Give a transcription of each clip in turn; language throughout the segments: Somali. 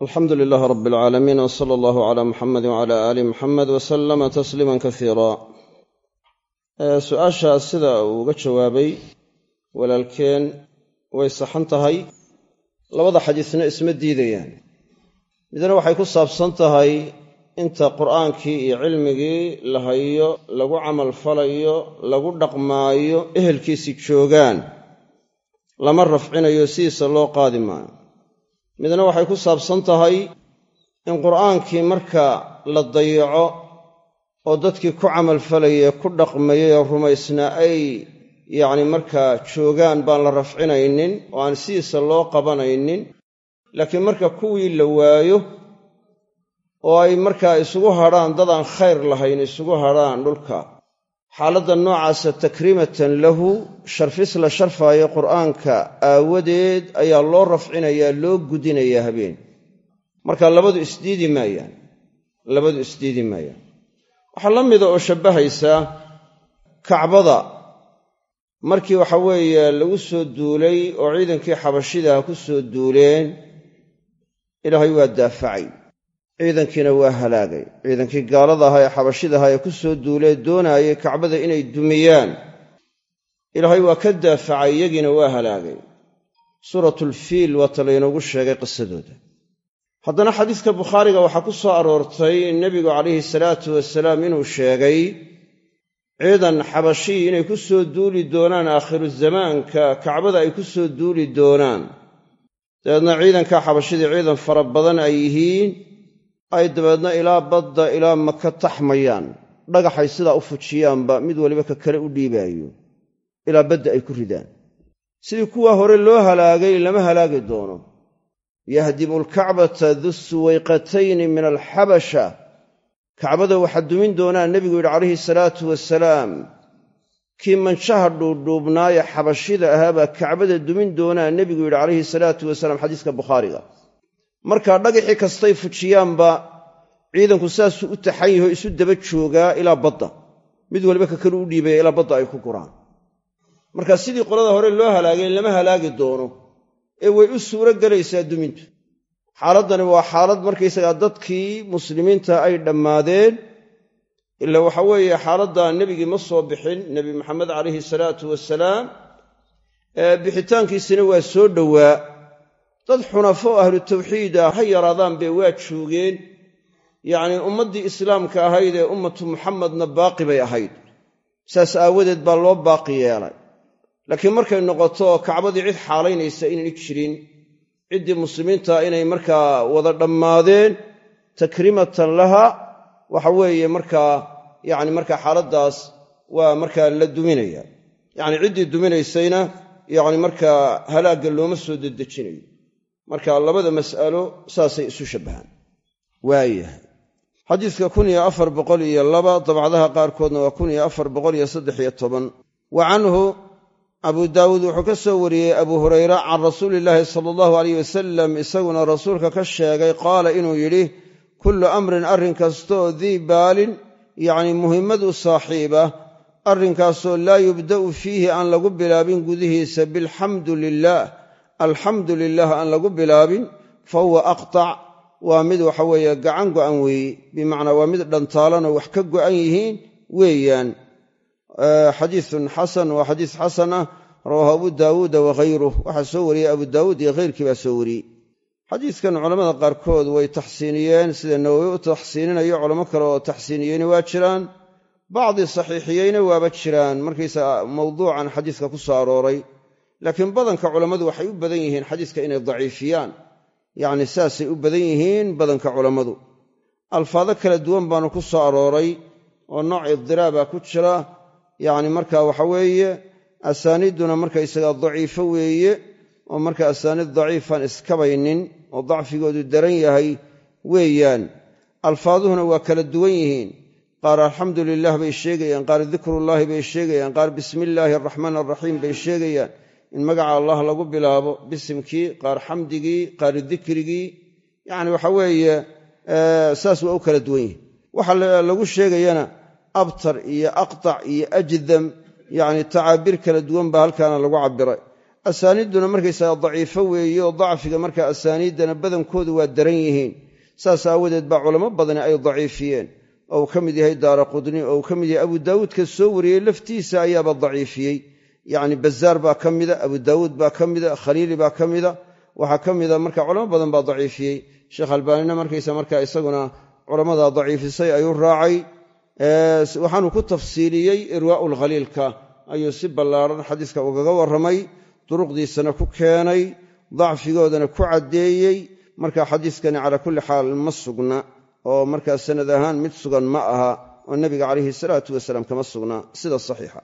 alxamdu lilaah rab alcaalamiin w sala allahu cala muxamedi wcala aali muxamed wasalama tasliima kasiira su'aashaas sida uu uga jawaabay walaalkeen way saxan tahay. Labada xadiisna isma diidayaan. Midna waxay ku saabsan tahay inta qur'aankii iyo cilmigii la hayo lagu camal falayo lagu dhaqmaayo ehelkiisi joogaan lama rafcinayo sidiisa loo qaadi maayo midna waxay ku saabsan tahay in qur'aankii marka la dayaco oo dadkii ku camalfalayee ku dhaqmayay oo rumaysnaa ay yacni markaa joogaan baan la rafcinaynin oo aan sidiisa loo qabanaynin laakiin marka kuwii la waayo oo ay markaa isugu hadhaan dad aan khayr lahayn isugu hadhaan dhulka xaaladda noocaasa takriimatan lahu sharfis la sharfaayo qur'aanka aawadeed ayaa loo rafcinayaa loo gudinayaa habeen. Marka labadu isdiidi maayaan labadu isdiidi maayaan. Waxaa la mida oo shabbahaysaa kacbada. Markii waxa weeye lagu soo duulay oo ciidankii xabashidaha ku soo duuleen ilaahay waa daafacay ciidankiina waa halaagay. Ciidankii gaalada ahaa ee xabashida ahaa ee ku soo duulee doonaayay kacbada inay dumiyaan. Ilaahay waa ka daafacay iyagiina waa halaagay. Suuratulfiil waata laynoogu sheegay qisadooda. Haddana xadiiska bukhaariga waxaa ku soo aroortay nebigu calayhi salaatu wasalaam inuu sheegay ciidan xabashii inay ku soo duuli doonaan aakhiru zamaanka kacbada ay ku soo duuli doonaan. Dabeedna ciidanka xabashidii ciidan fara badan ay yihiin ay dabeedna ilaa badda ilaa maka taxmayaan dhagaxay sidaa u fujiyaanba mid waliba ka kale u dhiibaayo. Ilaa badda ay ku ridaan. Sidii kuwaa hore loo halaagay lama halaagi doono. Yahdimu alkacbata du suwayqatayni min alxabasha kacbada waxaa dumin doonaa nebigu yidhi calayhi salaatu wasalaam kii manshaha dhuudhuubnaaye xabashida ahaabaa kacbada dumin doonaa nebigu yidhi calayhi salaatu wasalaam xadiiska bukhaariga markaa dhagaxii kastay fujiyaanba ciidanku saasuu u taxan yaho isu daba joogaa ilaa badda. Mid waliba ka kale u dhiibaya ilaa badda ay ku guraan. Marka sidii qolada hore loo halaagay lama halaagi doono. Ee way u suuro gelaysaa dumintu. Xaaladdani waa xaalad markaysagaa dadkii muslimiinta ay dhammaadeen. Ila waxa weeye xaaladda nebigii ma soo bixin nebi maxamed calayhi salaatu wasalaam bixitaankiisina waa soo dhowaa dad xunafo ahlu tawxiid ah ha yaraadaan bay waa joogeen. Yacnii ummaddii islaamka ahayd ee ummatu muxammadna baaqi bay ahayd. Saas aawadeed baa loo baaqi yeelay. Laakiin markay noqoto kacbadii cid xaalaynaysa inayna jirin ciddii muslimiinta inay markaa wada dhammaadeen takrimatan laha waxa weeye markaa yacni markaa xaaladdaas waa markaa la duminaya. Yacni ciddii duminaysayna yacni markaa halaagga looma soo dedejinayo marka labada mas'alo saasay isu shabbahaan. Waayahay. Xadiiska kun iyo afar boqol iyo laba dabcadaha qaarkoodna waa kun iyo afar boqol iyo saddex iyo toban. Wa canhu abu daawuud wuxuu ka soo wariyey abu hurayra can rasuuli illaahi sala allahu aleyh wasalam isaguna rasuulka ka sheegay qaala inuu yidhi kullu amrin arrin kastaoo dii baalin yacni muhimmad u saaxiiba arrinkaasoo laa yubda'u fiihi aan lagu bilaabin gudihiisa bilxamdu lilaah alxamdu lilah aan lagu bilaabin fa huwa aqtac waa mid waxa weeye gacan go'an weeye bimacnaa waa mid dhantaalanoo wax ka go'an yihiin weeyaan. Xadiisun xasan waa xadiis xasan ah rawaahu abu daawuuda waghayruh waxaa soo wariyey abu daawuud iyo khayrkii baa soo wariyey. Xadiiskan culammada qaarkood way taxsiiniyeen sida nawowi u taxsiininayo culamo kale oo taxsiiniyeyna waa jiraan. Bacdi saxiixiyeyna waaba jiraan. Markaysa mawduucan xadiiska ku soo arooray laakiin badanka culammadu waxay u badan yihiin xadiiska inay daciifiyaan. Yacni saasay u badan yihiin badanka culammadu. Alfaado kala duwan baanu ku soo arooray oo nooc idiraaba ku jira. Yacni marka waxa weeye asaaniidduna markaysagaa daciifo weeye oo marka asaaniid daciifaan iskabaynin oo dacfigoodu daran yahay weeyaan. Alfaaduhuna waa kala duwan yihiin. Qaar alxamdu lilah bay sheegayaan qaar dikrullaahi bay sheegayaan qaar bismi illaahi araxmaan araxiim bay sheegayaan in magaca allah lagu bilaabo bisimkii qaar xamdigii qaar dikrigii. Yacni waxa weeye saas waa u kala duwan yihiin waxa lagu sheegayana abtar iyo aqtac iyo ajdam yacni tacaabir kala duwan baa halkaana lagu cabbiray. Asaaniidduna markaysaga daciifo weeye dacfiga markaa asaaniiddana badankoodu waa daran yihiin. Saas aawadeed baa culamo badani ay daciifiyeen. Oo ka mid yahay daara qudni oo ka mid yahay abu daawuudka soo wariyey laftiisa ayaaba daciifiyey yacni bazaar baa ka mida abu daawuud baa ka mida khaliili baa ka mida. Waxaa ka mida marka culamo badan baa daciifiyey. Sheekh albaanina markaysa marka isaguna culammadaa daciifisay ayuu raacay. Waxaanu ku tafsiiliyey irwaa'u ayuu si ballaaran xadiiska ugaga warramay duruqdiisana ku keenay dacfigoodana ku caddeeyey. Marka xadiiskani calaa kulli xaal ma sugna oo markaa sanad ahaan mid sugan ma aha oo nebiga calayhi salaatu wasalaam kama sugna. Sida saxiixa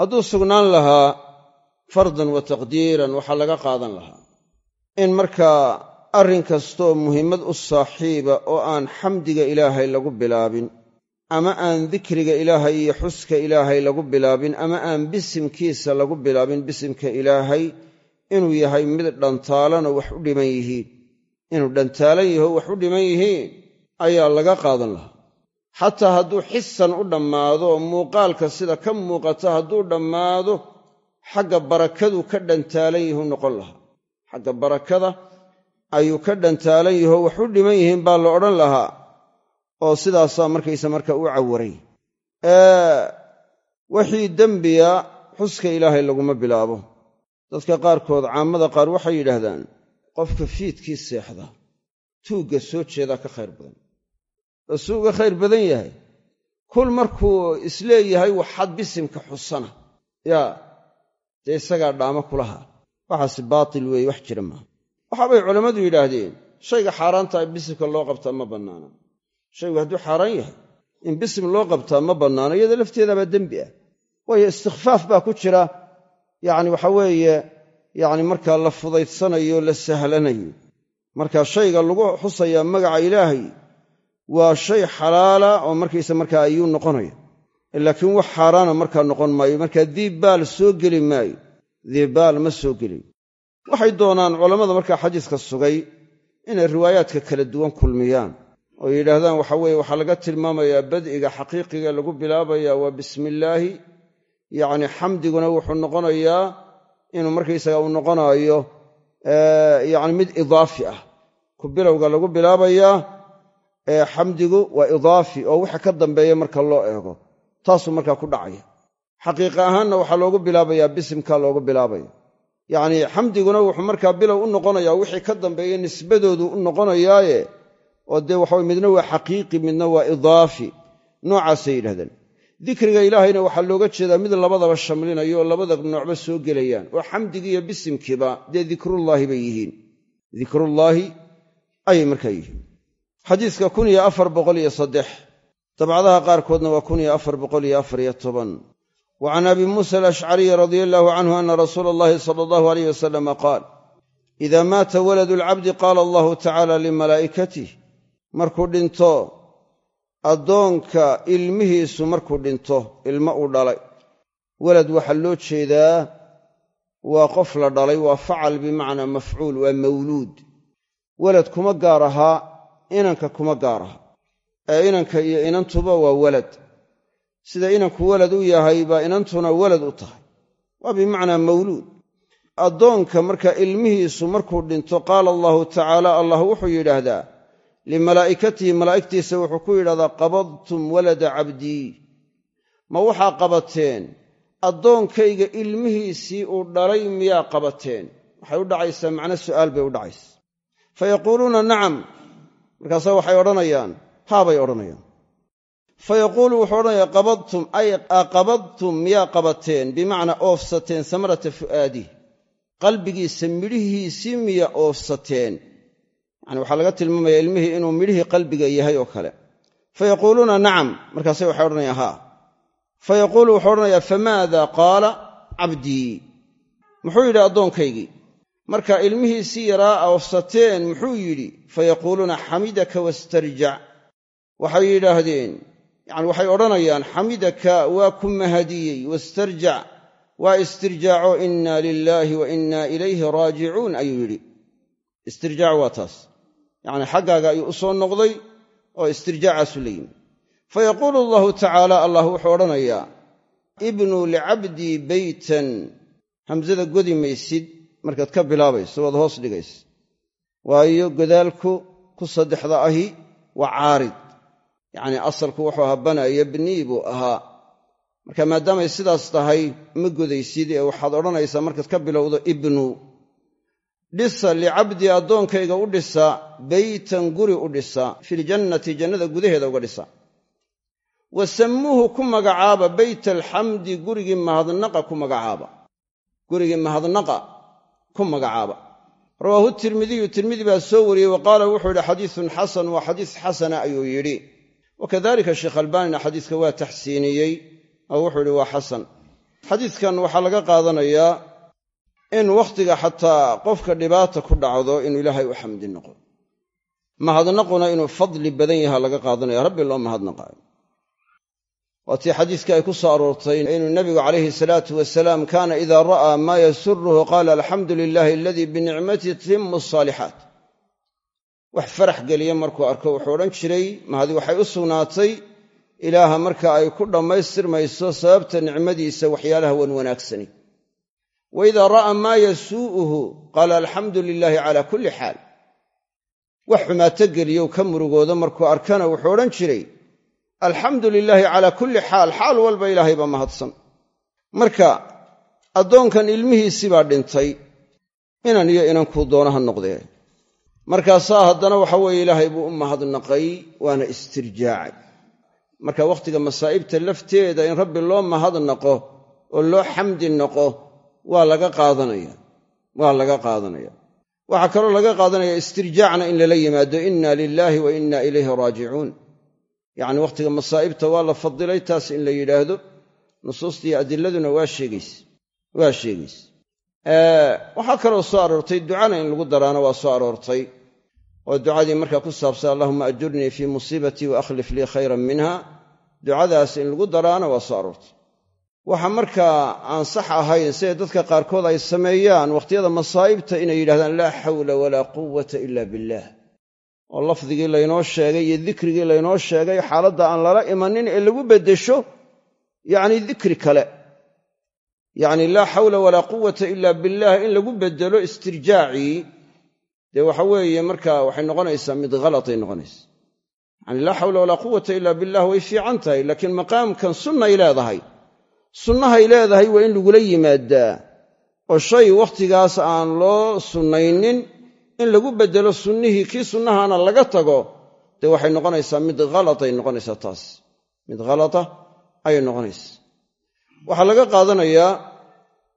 hadduu sugnaan lahaa fardan wa taqdiiran waxaa laga qaadan lahaa. In markaa arrin kastooo muhimmad u saaxiiba oo aan xamdiga ilaahay lagu bilaabin ama aan dikriga ilaahay iyo xuska ilaahay lagu bilaabin ama aan bisimkiisa lagu bilaabin bisimka ilaahay inuu yahay mid dhantaalanoo wax u dhiman yihiin. Inuu dhantaalan yaho wax u dhiman yihiin ayaa laga qaadan lahaa xataa hadduu xisan u dhammaado oo muuqaalka sida ka muuqata hadduu dhammaado xagga barakadu ka dhantaalan yahu noqon lahaa. Xagga barakada ayuu ka dhantaalan yaho wax u dhiman yihiin baa la odhan lahaa oo sidaasaa markaysa marka u cawaray. Wixii dembiya xuska ilaahay laguma bilaabo. Dadka qaarkood caammada qaar waxay yidhaahdaan qofka fiidkii seexda tuugga soo jeedaa ka khayr badan suu uga khayr badan yahay. Kul markuu is leeyahay waxaad bisimka xusana. Yaa dee isagaa dhaamo kulaha. Waxaasi baatil weeye wax jira maaha waxaabay culammadu yidhaahdeen shayga xaaraanta bisimka loo qabtaa ma bannaana shaygu hadduu xaaraan yahay in bisim loo qabtaa ma bannaano iyada lafteedabaa dembi ah. Waayo istikfaaf baa ku jira yacni waxa weeye yacni markaa la fudaydsanayo la sahlanayo. Marka shayga lagu xusayaa magaca ilaahay waa shay xalaala oo markaysa markaa ayuu noqonaya laakiin wax xaaraana markaa noqon maayo markaa diibbaal soo geli maayo. Diibbaal ma soo geliyo waxay doonaan culammada markaa xadiiska sugay inay riwaayaadka kala duwan kulmiyaan. Oo yidhaahdaan waxa weeye waxaa laga tilmaamayaa bad'iga xaqiiqiga lagu bilaabaya waa bismillaahi. Yacni xamdiguna wuxuu noqonayaa inuu markaysaga uu noqonaayo yacni mid idaafi ah. Ku bilowga lagu bilaabayaa xamdigu waa idaafi oo wixii ka dambeeya marka loo eego. Taasuu markaa ku dhacaya xaqiiqa ahaanna waxaa loogu bilaabayaa bisimka loogu bilaabaya yacnii xamdiguna wuxuu markaa bilow u noqonayaa wixii ka dambeeya nisbadoodu u noqonayaaye oo dee waxaway midna waa xaqiiqi midna waa idaafi. Noocaasay yidhahdeen dikriga ilaahayna waxaa looga jeedaa mid labadaba shamlinayo oo labada noocba soo gelayaan. Oo xamdigii iyo bisimkiiba dee dikrullaahi bay yihiin. Dikrullaahi ayay markaa yihiin xadiiska kun iyo afar boqol iyo saddex. Dabcadaha qaarkoodna waa kun iyo afar boqol iyo afar iyo toban. Wa can abi muusa alashcariyi radia allaahu canhu ana rasuula allahi sala allahu aleyh wasalama qaal idaa maata waladu alcabdi qaala allahu tacaala limalaa'ikatih markuu dhinto addoonka ilmihiisu markuu dhinto ilmo uu dhalay. Walad waxaa loo jeedaa waa qof la dhalay waa facal bimacnaa mafcuul waa mawluud. Walad kuma gaar ahaa inanka kuma gaar aha. Ee inanka iyo inantuba waa walad. Sida inanku walad u yahay baa inantuna walad u tahay. Waa bimacnaa mawluud. Addoonka marka ilmihiisu markuu dhinto qaala allahu tacaala allah wuxuu yidhaahdaa limalaa'ikatihi malaa'igtiisa wuxuu ku yidhahdaa qabadtum walada cabdii ma waxaa qabateen addoonkayga ilmihiisii uu dhalay miyaa qabateen? Waxay u dhacaysaa macno su'aal bay u dhacaysa fa yaquuluuna nacam markaase waxay odhanayaan haabay odhanayaan. Fa yaquulu wuxuu odhanayaa qabadtum ay aqabadtum miyaa qabateen? Bimacnaa oofsateen samarata fu'aadih qalbigiisa midhihiisii miyaa oofsateen? Yani waxaa laga tilmaamaya ilmihii inuu midhihii qalbiga yahay oo kale. Fa yaquuluuna nacam. Markaase waxay odhanayaan haa. Fa yaquulu wuxuu odhanayaa famaada qaala cabdii. Muxuu yidhi addoonkaygii marka ilmihiisii yaraa oofsateen muxuu yidhi fa yaquuluuna xamidaka wastarjac waxay yidhaahdeen yani waxay odhanayaan xamidaka waa ku mahadiyey wastarjac waa istirjaaco inna lilaahi wa inna ilayhi raajicuun ayuu yidhi. Istirjaac waa taas yacni xaggaaga ayuu u soo noqday oo istirjaacaasu la yimi fa yaquulu allahu tacaala allah wuxuu odhanayaa ibnuu licabdii beytan hamsada godi maysid markaad ka bilaabayso waad hoos dhigaysa. Waayo godaalku ku saddexda ahi waa caarid. Yacnii asalku wuxuu ahaa bana yabnii buu ahaa. Marka maadaamay sidaas tahay ma godaysid ee waxaad odhanaysaa markaad ka bilowdo ibnu. Dhisa licabdii addoonkayga u dhisa beytan guri u dhisa filjannati jannada gudaheeda uga dhisa. Wa sammuuhu ku magacaaba beyt alxamdi gurigii mahadnaqa ku magacaaba. Gurigii mahadnaqa ku magacaaba. Rawaahu tirmidiyu tirmidi baa soo wariyey wa qaala wuxuu yidhi xadiisun xasan waa xadiis xasana ayuu yidhi. Wa kadalika sheekh albaanina xadiiska waa taxsiiniyey oo wuxuu yidhi waa xasan. Xadiiskan waxaa laga qaadanayaa in wakhtiga xataa qofka dhibaata ku dhacdo inuu ilaahay u xamdi noqo. Mahadnaquna inuu fadli badan yaha laga qaadanaya. Rabbi loo mahadnaqaayo waatii xadiiskii ay ku soo aroortay inuu nebigu calayhi salaatu wasalaam kaana idaa ra'aa maa yasuruhu qaala alxamdu lilaahi aladii binicmati timu asaalixaat wax farax geliya markuu arko wuxuu odhan jiray mahadi waxay u sugnaatay ilaaha marka ay ku dhammaystirmayso sababta nicmadiisa waxyaalaha wan wanaagsani. Wa idaa ra'aa maa yasuu'uhu qaala alxamdu lilaahi calaa kulli xaal. Wax xumaato geliyow ka murugoodo markuu arkana wuxuu odhan jiray alxamdu lilaahi calaa kulli xaal xaal walba ilaahay baa mahadsan. Marka addoonkan ilmihiisii baa dhintay inan iyo inankuu doono ha noqdee. Markaasaa haddana waxa weeye ilaahay buu u mahadnaqay waana istirjaacay. Marka wakhtiga masaa'ibta lafteeda in rabbi loo mahadnaqo oo loo xamdi noqo waa laga qaadanaya waa laga qaadanaya. Waxaa kaloo laga qaadanaya istirjaacna in lala yimaado inna lilaahi wa inna ilayhi raajicuun yacni wakhtiga masaa'ibta waa la fadilay taas in la yidhaahdo. Nusuustii adiladuna waa sheegayse waa sheegayse waxaa kaloo soo aroortay ducana in lagu daraana waa soo aroortay. Oo ducadii markaa ku saabsan allahuma ajurnii fii musiibatii wa akhlif lii khayran minha ducadaas in lagu daraana waa soo aroortay. Waxa markaa aan sax ahayn sida dadka qaarkood ay sameeyaan wakhtiyada masaa'ibta inay yidhahdaan laa xawla walaa quwata ila billaah oo lafdigii laynoo sheegay iyo dikrigii laynoo sheegay xaaladda aan lala imanin ee lagu beddesho yacni dikri kale. Yacni laa xawla walaa quwata ila billaah in lagu beddelo istirjaacii dee waxa weeye markaa waxay noqonaysaa mid halatay noqonaysa. Yacni laa xawla walaa quwata ila billah way fiican tahay laakiin maqaamkan sunnay leedahay. Sunnahay leedahay waa in lagula yimaadaa oo shay wakhtigaas aan loo sunnaynin in lagu beddelo sunnihii kii sunnahaana laga tago dee waxay noqonaysaa mid halatay noqonaysaa taas. Mid halata ayay noqonaysaa. Waxaa laga qaadanayaa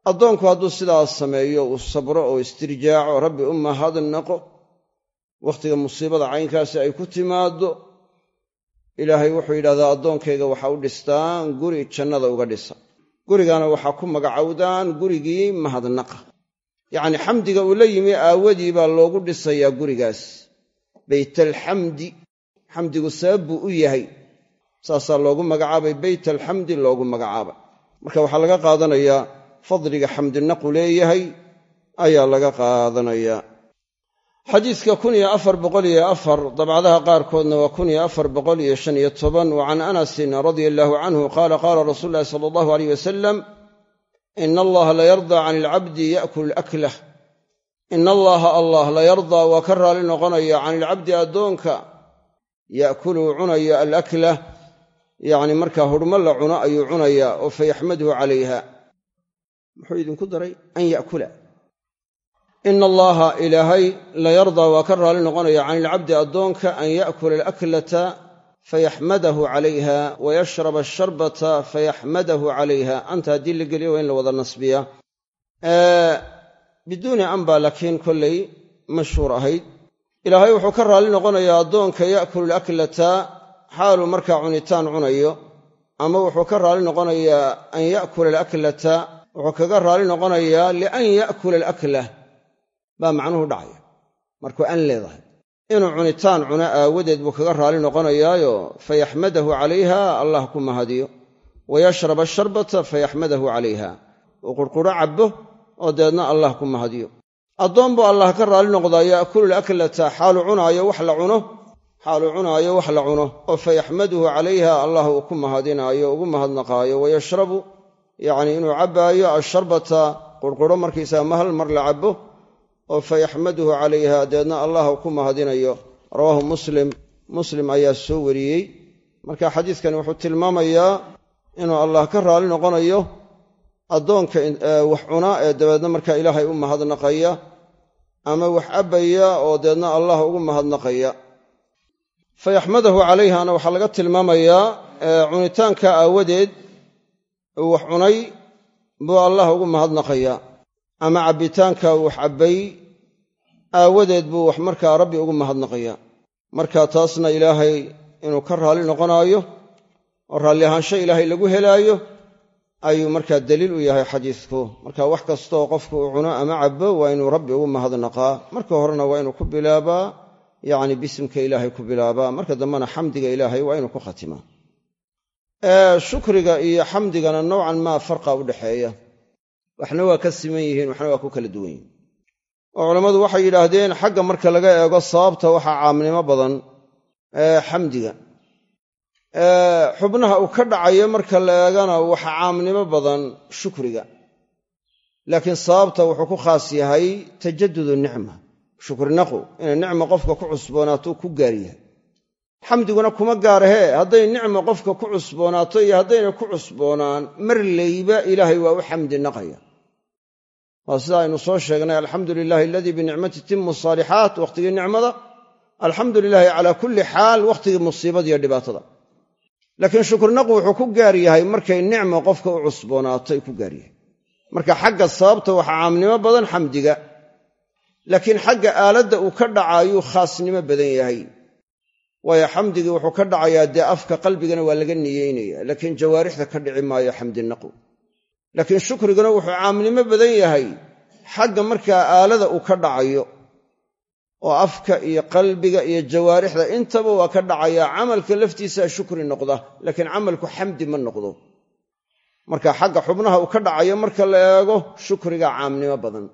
addoonku hadduu sidaas sameeyo uu sabro oo istirjaaco rabbi u mahadnaqo wakhtiga musiibada caynkaasi ay ku timaaddo ilaahay wuxuu yidhahdaa addoonkayga waxa u dhistaan guri jannada uga dhisa. Gurigaana waxaa ku magacowdaan gurigii mahadnaqa yacni xamdiga uu la yimi aawadii baa loogu dhisayaa gurigaas. Beytalxamdi xamdigu sabab buu u yahay. Saasaa loogu magacaabay beyt alxamdi loogu magacaabay. Marka waxaa laga qaadanayaa fadliga xamdinaqu leeyahay ayaa laga qaadanayaa. Xadiidka dabcadaha qaarkoodna waa can anasin radia allaahu canhu qaala qaala rasuulu ulahi sala allahu aleyh wasalam ina allaha layardaa can ilcabdi yakul aklah ina allaha allah layardaa waa ka raali noqonaya can ilcabdi addoonka ya'kuluu cunayo alaklah yacni markaa hurmo la cuno ayuu cunayaa oo fayaxmaduhu calayha muxuu idinku daray an yakula ina allaha ilaahay layardaa waa ka raali noqonaya can ilcabdi addoonka an ya'kula fayaxmadahu calayha wa yashraba asharbata fayaxmadahu calayha anta haddii la geliyo waa in la wada nasbiya biduuni an baa laakiin kollay mashhuur ahayd ilaahay wuxuu ka raali noqonayaa addoonka ya'kulu alaklata xaaluu markaa cunitaan cunayo ama wuxuu ka raali noqonayaa an ya'kula alaklata wuxuu kaga raali noqonayaa lian ya'kula alaklah baa macnuhu dhacaya markuu an leedahay inuu cunitaan cuno aawadeed buu kaga raali noqonayaayo fayaxmadahu calayha allah ku mahadiyo. Wa yashrab asharbata fayaxmadahu calayha. Uu qurquro cabbo oo deedna allah ku mahadiyo. Addoon buu allah ka raali noqdaa ya'kulu alaklata xaalu cunaayo wax la cuno xaaluu cunaayo wax la cuno. Oo fayaxmaduhu calayha allah uu ku mahadinaayo ugu mahadnaqaayo. Wayashrabu yacnii inuu cabbaayo asharbata qurquro markaysaga ma hal mar la cabbo oo fa yaxmaduhu calayha dabeedna allah ku mahadinayo. Rawaahu muslim. Muslim ayaa soo wariyey. Marka xadiidkani wuxuu tilmaamayaa inuu allah ka raali noqonayo addoonka wax cuna ee dabeedna markaa ilaahay u mahadnaqaya ama wax cabbaya oo dabeedna allah ugu mahadnaqaya. Fa yaxmadahu calayhana waxaa laga tilmaamayaa cunitaanka aawadeed wax cunay buu allah ugu mahadnaqaya ama cabbitaanka uu wax cabbay aawadeed buu wax markaa rabbi ugu mahadnaqaya marka taasna ilaahay inuu ka raalli noqonaayo oo raalli ahaansho ilaahay lagu helaayo ayuu markaa daliil u yahay xadiidku marka wax kastaoo qofku uu cuno ama cabbo waa inuu rabbi ugu mahadnaqaa. Marka horena waa inuu ku bilaabaa yacni bisimka ilaahay ku bilaabaa. Marka dambena xamdiga ilaahay waa inuu ku khatimaa shukriga iyo xamdigana nowcan maa farqa u dhexeeya waxna waa ka siman yihiin waxna waa ku kala duwan yihiin. Oo culammadu waxay yidhaahdeen xagga marka laga eego sababta waxaa caamnimo badan xamdiga xubnaha uu ka dhacayo marka la eegana waxa caamnimo badan shukriga. Laakiin sababta wuxuu ku khaas yahay tajadudu nicma shukrinaqu inay nicma qofka ku cusboonaato ku gaar yahay. Xamdiguna kuma gaarahee hadday nicma qofka ku cusboonaato iyo haddayna ku cusboonaan mar layba ilaahay waa u xamdi naqaya waa sida aynu soo sheegnay alxamdu lilaahi aladii binicmati timu saalixaat wakhtigii nicmada alxamdu lilaahi calaa kulli xaal wakhtigii musiibada iyo dhibaatada. Laakiin shukrinaqu wuxuu ku gaar yahay markay nicma qofka u cusboonaato ku gaar yahay. Marka xagga sababta waxaa caamnimo badan xamdiga laakiin xagga aaladda uu ka dhacaayuu khaasnimo badan yahay. Waayo xamdigii wuxuu ka dhacayaa dee afka qalbigana waa laga niyeynaya laakiin jawaarixda ka dhici maayo xamdinaqu laakiin shukriguna wuxuu caamnimo badan yahay. Xagga markaa aalada uu ka dhacayo oo afka iyo qalbiga iyo jawaarixda intaba waa ka dhacayaa camalka laftiisaa shukri noqda laakiin camalku xamdi ma noqdo. Marka xagga xubnaha uu ka dhacayo marka la eego shukriga caamnimo badan.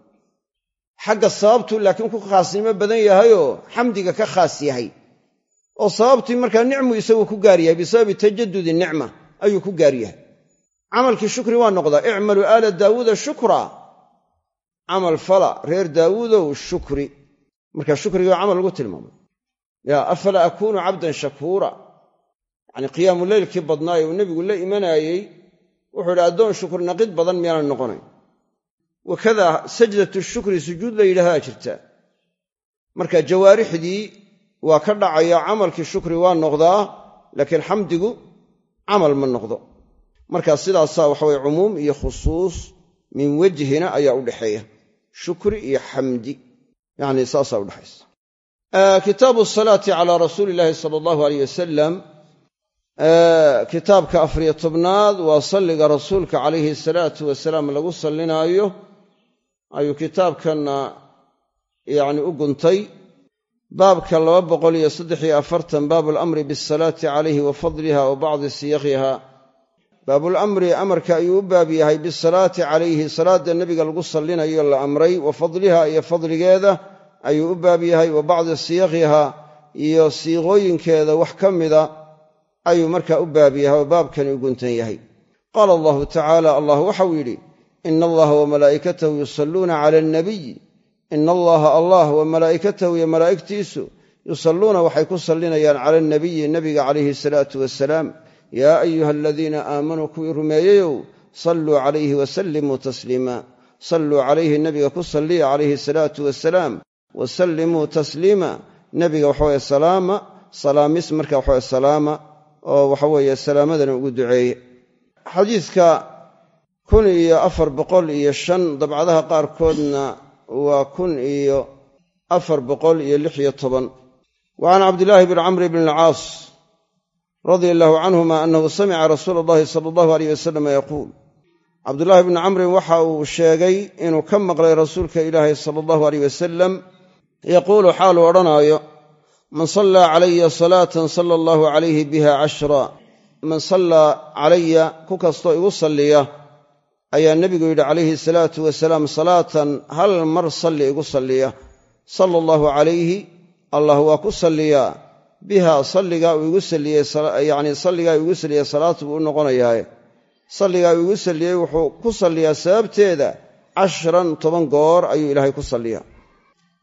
Xagga sababtuu laakiin ku khaasnimo badan yahayoo xamdiga ka khaas yahay. Oo sababtii markaa nicmu isagu ku gaar yahay bisababi tajadudi nicma ayuu ku gaar yahay camalkii shukri waa noqdaa icmaluu aala daawuuda shukra. Camal fala reer daawuudow shukri. Marka shukriga camal lagu tilmaamay. Yaa afala akuunu cabdan shakuura? Yacnii qiyaamu leylkii badnaaye uu nebigu la imanaayey wuxuu idhi addoon shukri naqid badan miyaanan noqonayn. Wakadaa sajdatu shukri sujuud la yidhahdaa jirta. Marka jawaarixdii waa ka dhacaya camalkii shukri waa noqdaa laakiin xamdigu camal ma noqdo marka sidaasaa waxaweye cumuum iyo khusuus min wejhina ayaa u dhexeeya shukri iyo xamdi yacni saasaa udhexaysa kitaabu salaati calaa rasuuli illaahi sala allahu aleyh wasalam kitaabka afariyo tobnaad waa salliga rasuulka calayhi salaatu wasalaam lagu sallinaayo. Ayuu kitaabkanna yacni u guntay. Baabka laba boqol iyo saddex iyo afartan baabu alamri bisalaati calayhi wa fadliha wa bacdi siyaqiha baabulamri amarka ayuu u baab yahay bisalaati calayhi salaadda nebiga lagu sallinayo la amray wa fadliha iyo fadligeeda ayuu u baab yahay wa bacdi siyaqiha iyo siiqooyinkeeda wax ka mida ayuu markaa u baab yahay oo baabkani u guntan yahay. Qaala allahu tacaala allah waxau yidhi ina allaha wa malaa'ikatahu yusalluuna cala alnabiy ina allaha allah wa malaa'ikatahu iyo malaa'igtiisu yusalluuna waxay ku sallinayaan cala alnabiyi nebiga calayhi salaatu wasalaam yaa ayuha aladiina aamanuu kuwii rumeeyeyow salluu calayhi wasallimuu tasliima salluu calayhi nebiga ku salliya calayhi salaatu wasalaam wasallimuu tasliima nebiga waxaweye salaama salaamis. Marka waxawe salaama oo waxaweeye salaamadana ugu duceeye xadiidka kun iyo afar boqol iyo shan dabcadaha qaarkoodna waa kun iyo afar boqol iyo lix iyo toban. Wa can cabdillaahi bni camr bni alcaas radia allahu canhuma annahu samica rasuula allahi sala allahu aleyh wasalam yaquul. Cabdullaahi bni camrin waxa uu sheegay inuu ka maqlay rasuulka ilaahi sala allahu aleyh wasalam yaquulu xaaluu odhanaayo man sallaa calaya salaatan sala allahu calayhi biha cashra man sallaa calaya ku kastoo igu salliya ayaa nebigu yidhi calayhi salaatu wasalaam salaatan hal mar salli igu salliya. Sala allahu calayhi allah waa ku salliyaa biha salligaa uu igu salliyey yacnii salligaa igu salliyey salaatu buu u noqonayaaye salligaa uu igu salliyey wuxuu ku salliyaa sababteeda cashran toban goor ayuu ilaahay ku salliyaa.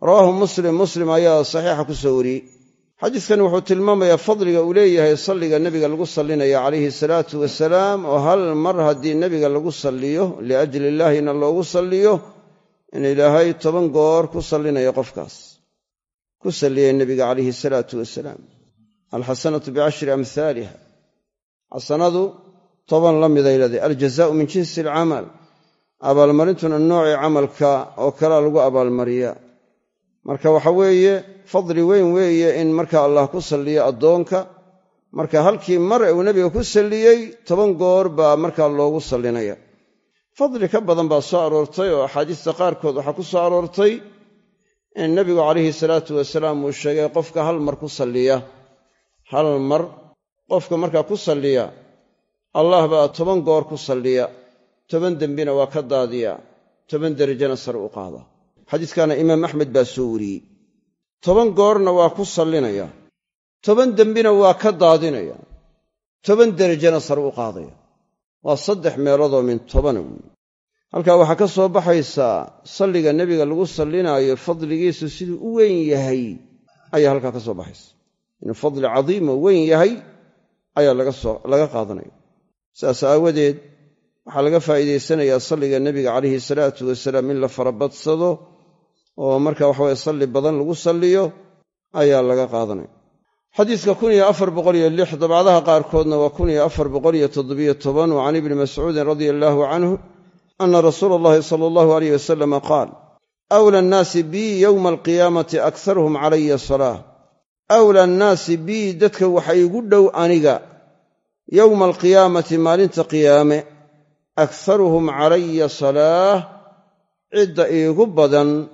Rawaahu muslim muslim ayaa saxiixa ku soo wariyey. Xadiiskani wuxuu tilmaamayaa fadliga uu leeyahay salliga nebiga lagu sallinaya calayhi salaatu wasalaam oo hal mar haddii nebiga lagu salliyo liajli illaahina loogu salliyo in ilaahay toban goor ku sallinayo qofkaas ku salliyay nebiga calayhi salaatu wasalaam. Alxasanatu bicashri amhaaliha xasanadu toban la miday leedahay. Aljazaau min jinsi alcamal. Abaalmarintuna noocii camalka oo kalea lagu abaalmariya marka waxa weeye fadli weyn weeye in marka allah ku salliyo addoonka. Marka halkii mar uu nebiga ku salliyey toban goor baa markaa loogu sallinaya. Fadli ka badan baa soo aroortay oo axaadiista qaarkood waxaa ku soo aroortay in nebigu calayhi salaatu wasalaam uu sheegay qofka hal mar ku salliya. Hal mar qofka markaa ku salliya allah baa toban goor ku salliya. Toban dembina waa ka daadiya. Toban derajana sare u qaada. Xadiiskaana imaam axmed baa soo wariyey. Toban goorna waa ku sallinaya. Toban dembina waa ka daadinaya. Toban derajana sare u qaadaya. Waa saddex meeloodoo min tobana weeye halkaa waxaa ka soo baxaysaa salliga nebiga lagu sallinaayo fadligiisu siduu u weyn yahay ayaa halkaa ka soo baxaysa. Inuu fadli cadiim oo weyn yahay ayaa laga qaadanaya sidaas aawadeed waxaa laga faa'iidaysanayaa salliga nebiga calayhi salaatu wasalaam in la farabadsado oo marka waxaweye salli badan lagu salliyo ayaa laga qaadanaya xadiiska dabcadaha qaarkoodna waa can ibni mascuudin radia allaahu canhu ana rasuula allahi sala allahu aleyh wasalama qaal awla annaasi bii yowma alqiyaamati akharuhum calaya salaa awla annaasi bii dadka waxa igu dhow aniga yowma alqiyaamati maalinta qiyaame akharuhum calaya salaah cidda iigu badan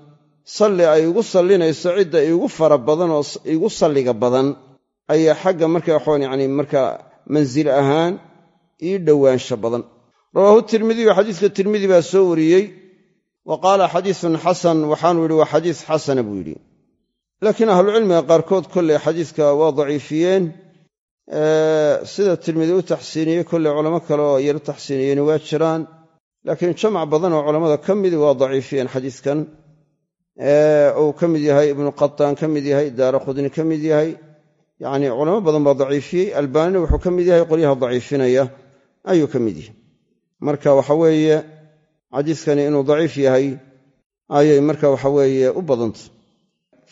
salli ay igu sallinayso cidda iigu fara badan oo iigu salliga badan ayaa xagga marka waxaan yacni markaa mansil ahaan ii dhowaansha badan rawaahu tirmidiyu xadiiska tirmidi baa soo wariyey. Wa qaala xadiisun xasan waxaanu yidhi waa xadiis xasana buu yidhi. Laakiin ahlucilmiga qaarkood kolley xadiiska waa daciifiyeen. Sida tirmidi u taxsiiniyey kolley culamo kale oo yaro taxsiiniyeyna waa jiraan. Laakiin jamac badan oo culammada ka midi waa daciifiyeen xadiiskan. Uu ka mid yahay ibnu qataan ka mid yahay daara khudni ka mid yahay yacni culamo badan baa daciifiyey. Albaanina wuxuu ka mid yahay qolyaha daciifinaya ayuu ka mid yahay marka waxa weeye xadiiskani inuu daciif yahay ayay marka waxa weeye u badantay.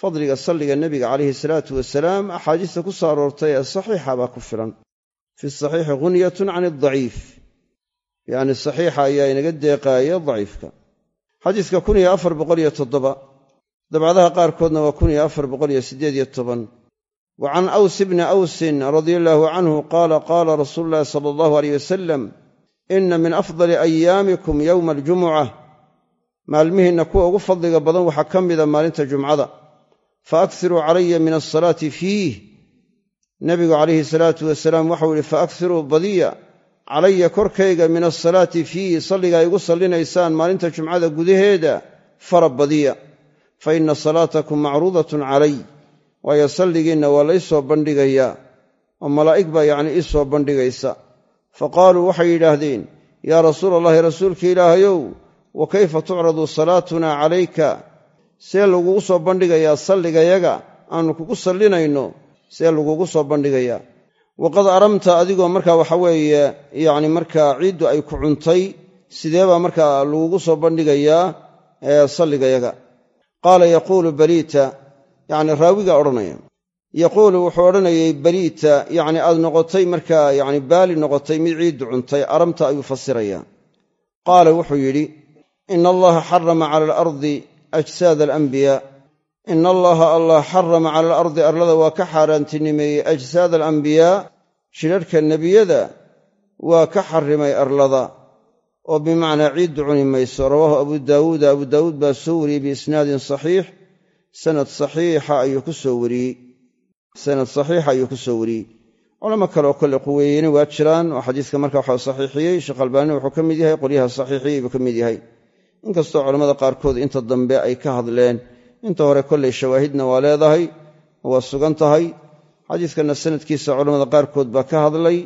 Fadliga salliga nebiga calayhi salaatu wasalaam axaadiista ku soo aroortay ee saxiixa baa ku filan. Fi saxiixi ghunyatun can adaciif yacni saxiixa ayaa inaga deeqaaya daciifka. Xadiiska kun iyo afar boqoliyo toddoba dabcadaha qaarkoodna waa kun iyo afar boqoliyo siddeed iyo toban. Wa can aws bni awsin radia allaahu canhu qaala qaala rasuulu llahi sala allahu aleyh wasalam inna min afdali ayaamikum yowma aljumuca maalmihiinna kuwa ugu fadliga badan waxaa ka mida maalinta jumcada. Fa aksiruu calaya min alsalaati fiih. Nebigu calayhi salaatu wasalaam waxau yihi fa aksiruu badiya calaya korkayga min alsalaati fiihi salligaa igu sallinaysaan maalinta jumcada gudaheeda fara badiya. Fa inna salaatakum macruudatun calay. Waayo salligiinna waa la ysoo bandhigayaa oo malaa'ig baa yacni ii soo bandhigaysa fa qaaluu waxay yidhaahdeen yaa rasuula allahi rasuulka ilaahayow wa kayfa tucradu salaatuna calayka see lagugu soo bandhigayaa salligayaga aannu kugu sallinayno see lagugu soo bandhigayaa waqad aramta adigoo markaa waxa weeye yacni markaa ciiddu ay ku cuntay sidee baa markaa lagugu soo bandhigayaa salligayaga qaala yaquulu baliita yacni raawigaa odhanaya yaquulu wuxuu odhanayay baliita yacni aad noqotay markaa yacni baali noqotay mid ciiddu cuntay aramta ayuu fasirayaa qaala wuxuu yidhi ina allaha xarama cala alardi ajsaada alambiyaa ina allaha allah xarama cala alardi arlada waa ka xaaraantinimeeyey ajsaada alambiyaa shidharhka nebiyada waa ka xarrimay arlada. Oo bimacnaa ciiddu cuni mayso rawaahu abu daawuuda abu daawuud baa soo wariyey biisnaadin saxiix sanad saxiixa ayuu ku soo wariyey sanad saxiixa ayuu ku soo wariyey. Culamo kaleoo kolle quweeyeyna waa jiraan oo xadiiska marka waxa saxiixiyey sheekh albaani wuxuu ka mid yahay qolyaha saxiixiyey buu ka mid yahay. Inkastoo culammada qaarkood inta dambe ay ka hadleen inta hore kollay shawaahidna waa leedahay waa sugan tahay. Xadiiskanna sanadkiisa culammada qaarkood baa ka hadlay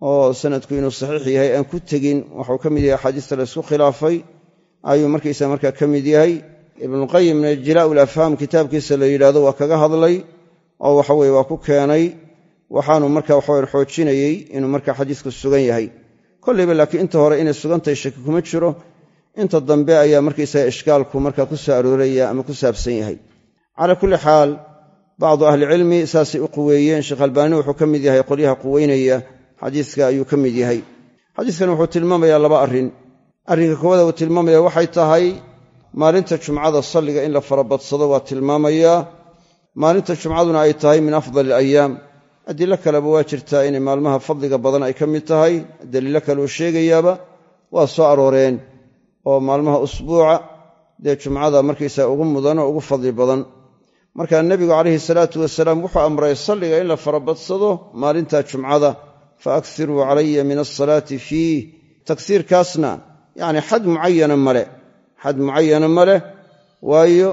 oo sanadku inuu saxiix yahay aan ku tegin waxuu ka mid yahay axaadiista laysku khilaafay ayuu markaysa markaa ka mid yahay. Ibnuqayimna jilaa'u lafhaam kitaabkiisa la yidhaahdo waa kaga hadlay oo waxaweye waa ku keenay waxaanu marka waxawe xoojinayey inuu marka xadiisku sugan yahay. Kollayba laakiin inta hore inay sugantahay shaki kuma jiro inta dambe ayaa markaysaga ishkaalku marka ku soo arooraya ama ku saabsan yahay. Calaa kulli xaal bacdu ahlicilmi saasay u quweeyeen sheekh albaani wuxuu ka mid yahay qolyaha quweynaya xadiiska ayuu ka mid yahay. Xadiiskan wuxuu tilmaamayaa laba arrin. Arrinka kowaada uu tilmaamaya waxay tahay maalinta jumcada salliga in la farabadsado waa tilmaamayaa maalinta jumcaduna ay tahay min afdali alayaam. Adilo kaleba waa jirtaa inay maalmaha fadliga badan ay ka mid tahay daliilo kaleoo sheegayaaba waa soo arooreen oo maalmaha usbuuca dee jumcada markaysaa ugu mudan oo ugu fadli badan. Markaa nebigu calayhi salaatu wasalaam wuxuu amray salliga in la farabadsado maalinta jumcada fa aksiruu calaya min asalaati fiih tagsiirkaasna yacni xad mucayana male xad mucayana ma waayo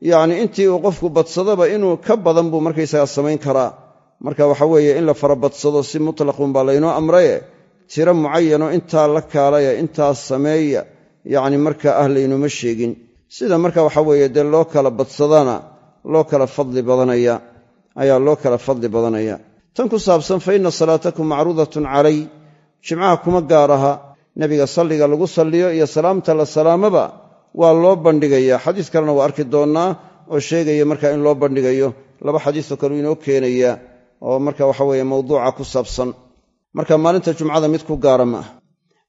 yacni intii uu qofku badsadaba inuu ka badan buu markaysaga samayn karaa. Marka waxa weeye in la farabadsado si mutlaqun baa laynoo amraye. Tiro mucayanoo intaa la kaalaya intaas sameeya. Yacni markaa ah laynuma sheegin. Sida marka waxa weeye dee loo kala badsadana loo kala fadli badanaya ayaa loo kala fadli badanaya. Tan ku saabsan fa inna salaatakum macruudatun calay. Jimcaha kuma gaar aha. Nebiga salliga lagu salliyo iyo salaamta la salaamaba waa loo bandhigayaa. Xadiis kalena waa arki doonnaa oo sheegaya marka in loo bandhigayo. Laba xadiisoo kaleu inoo keenaya oo marka waxa weeye mawduuca ku saabsan. Marka maalinta jumcada mid ku gaara ma ah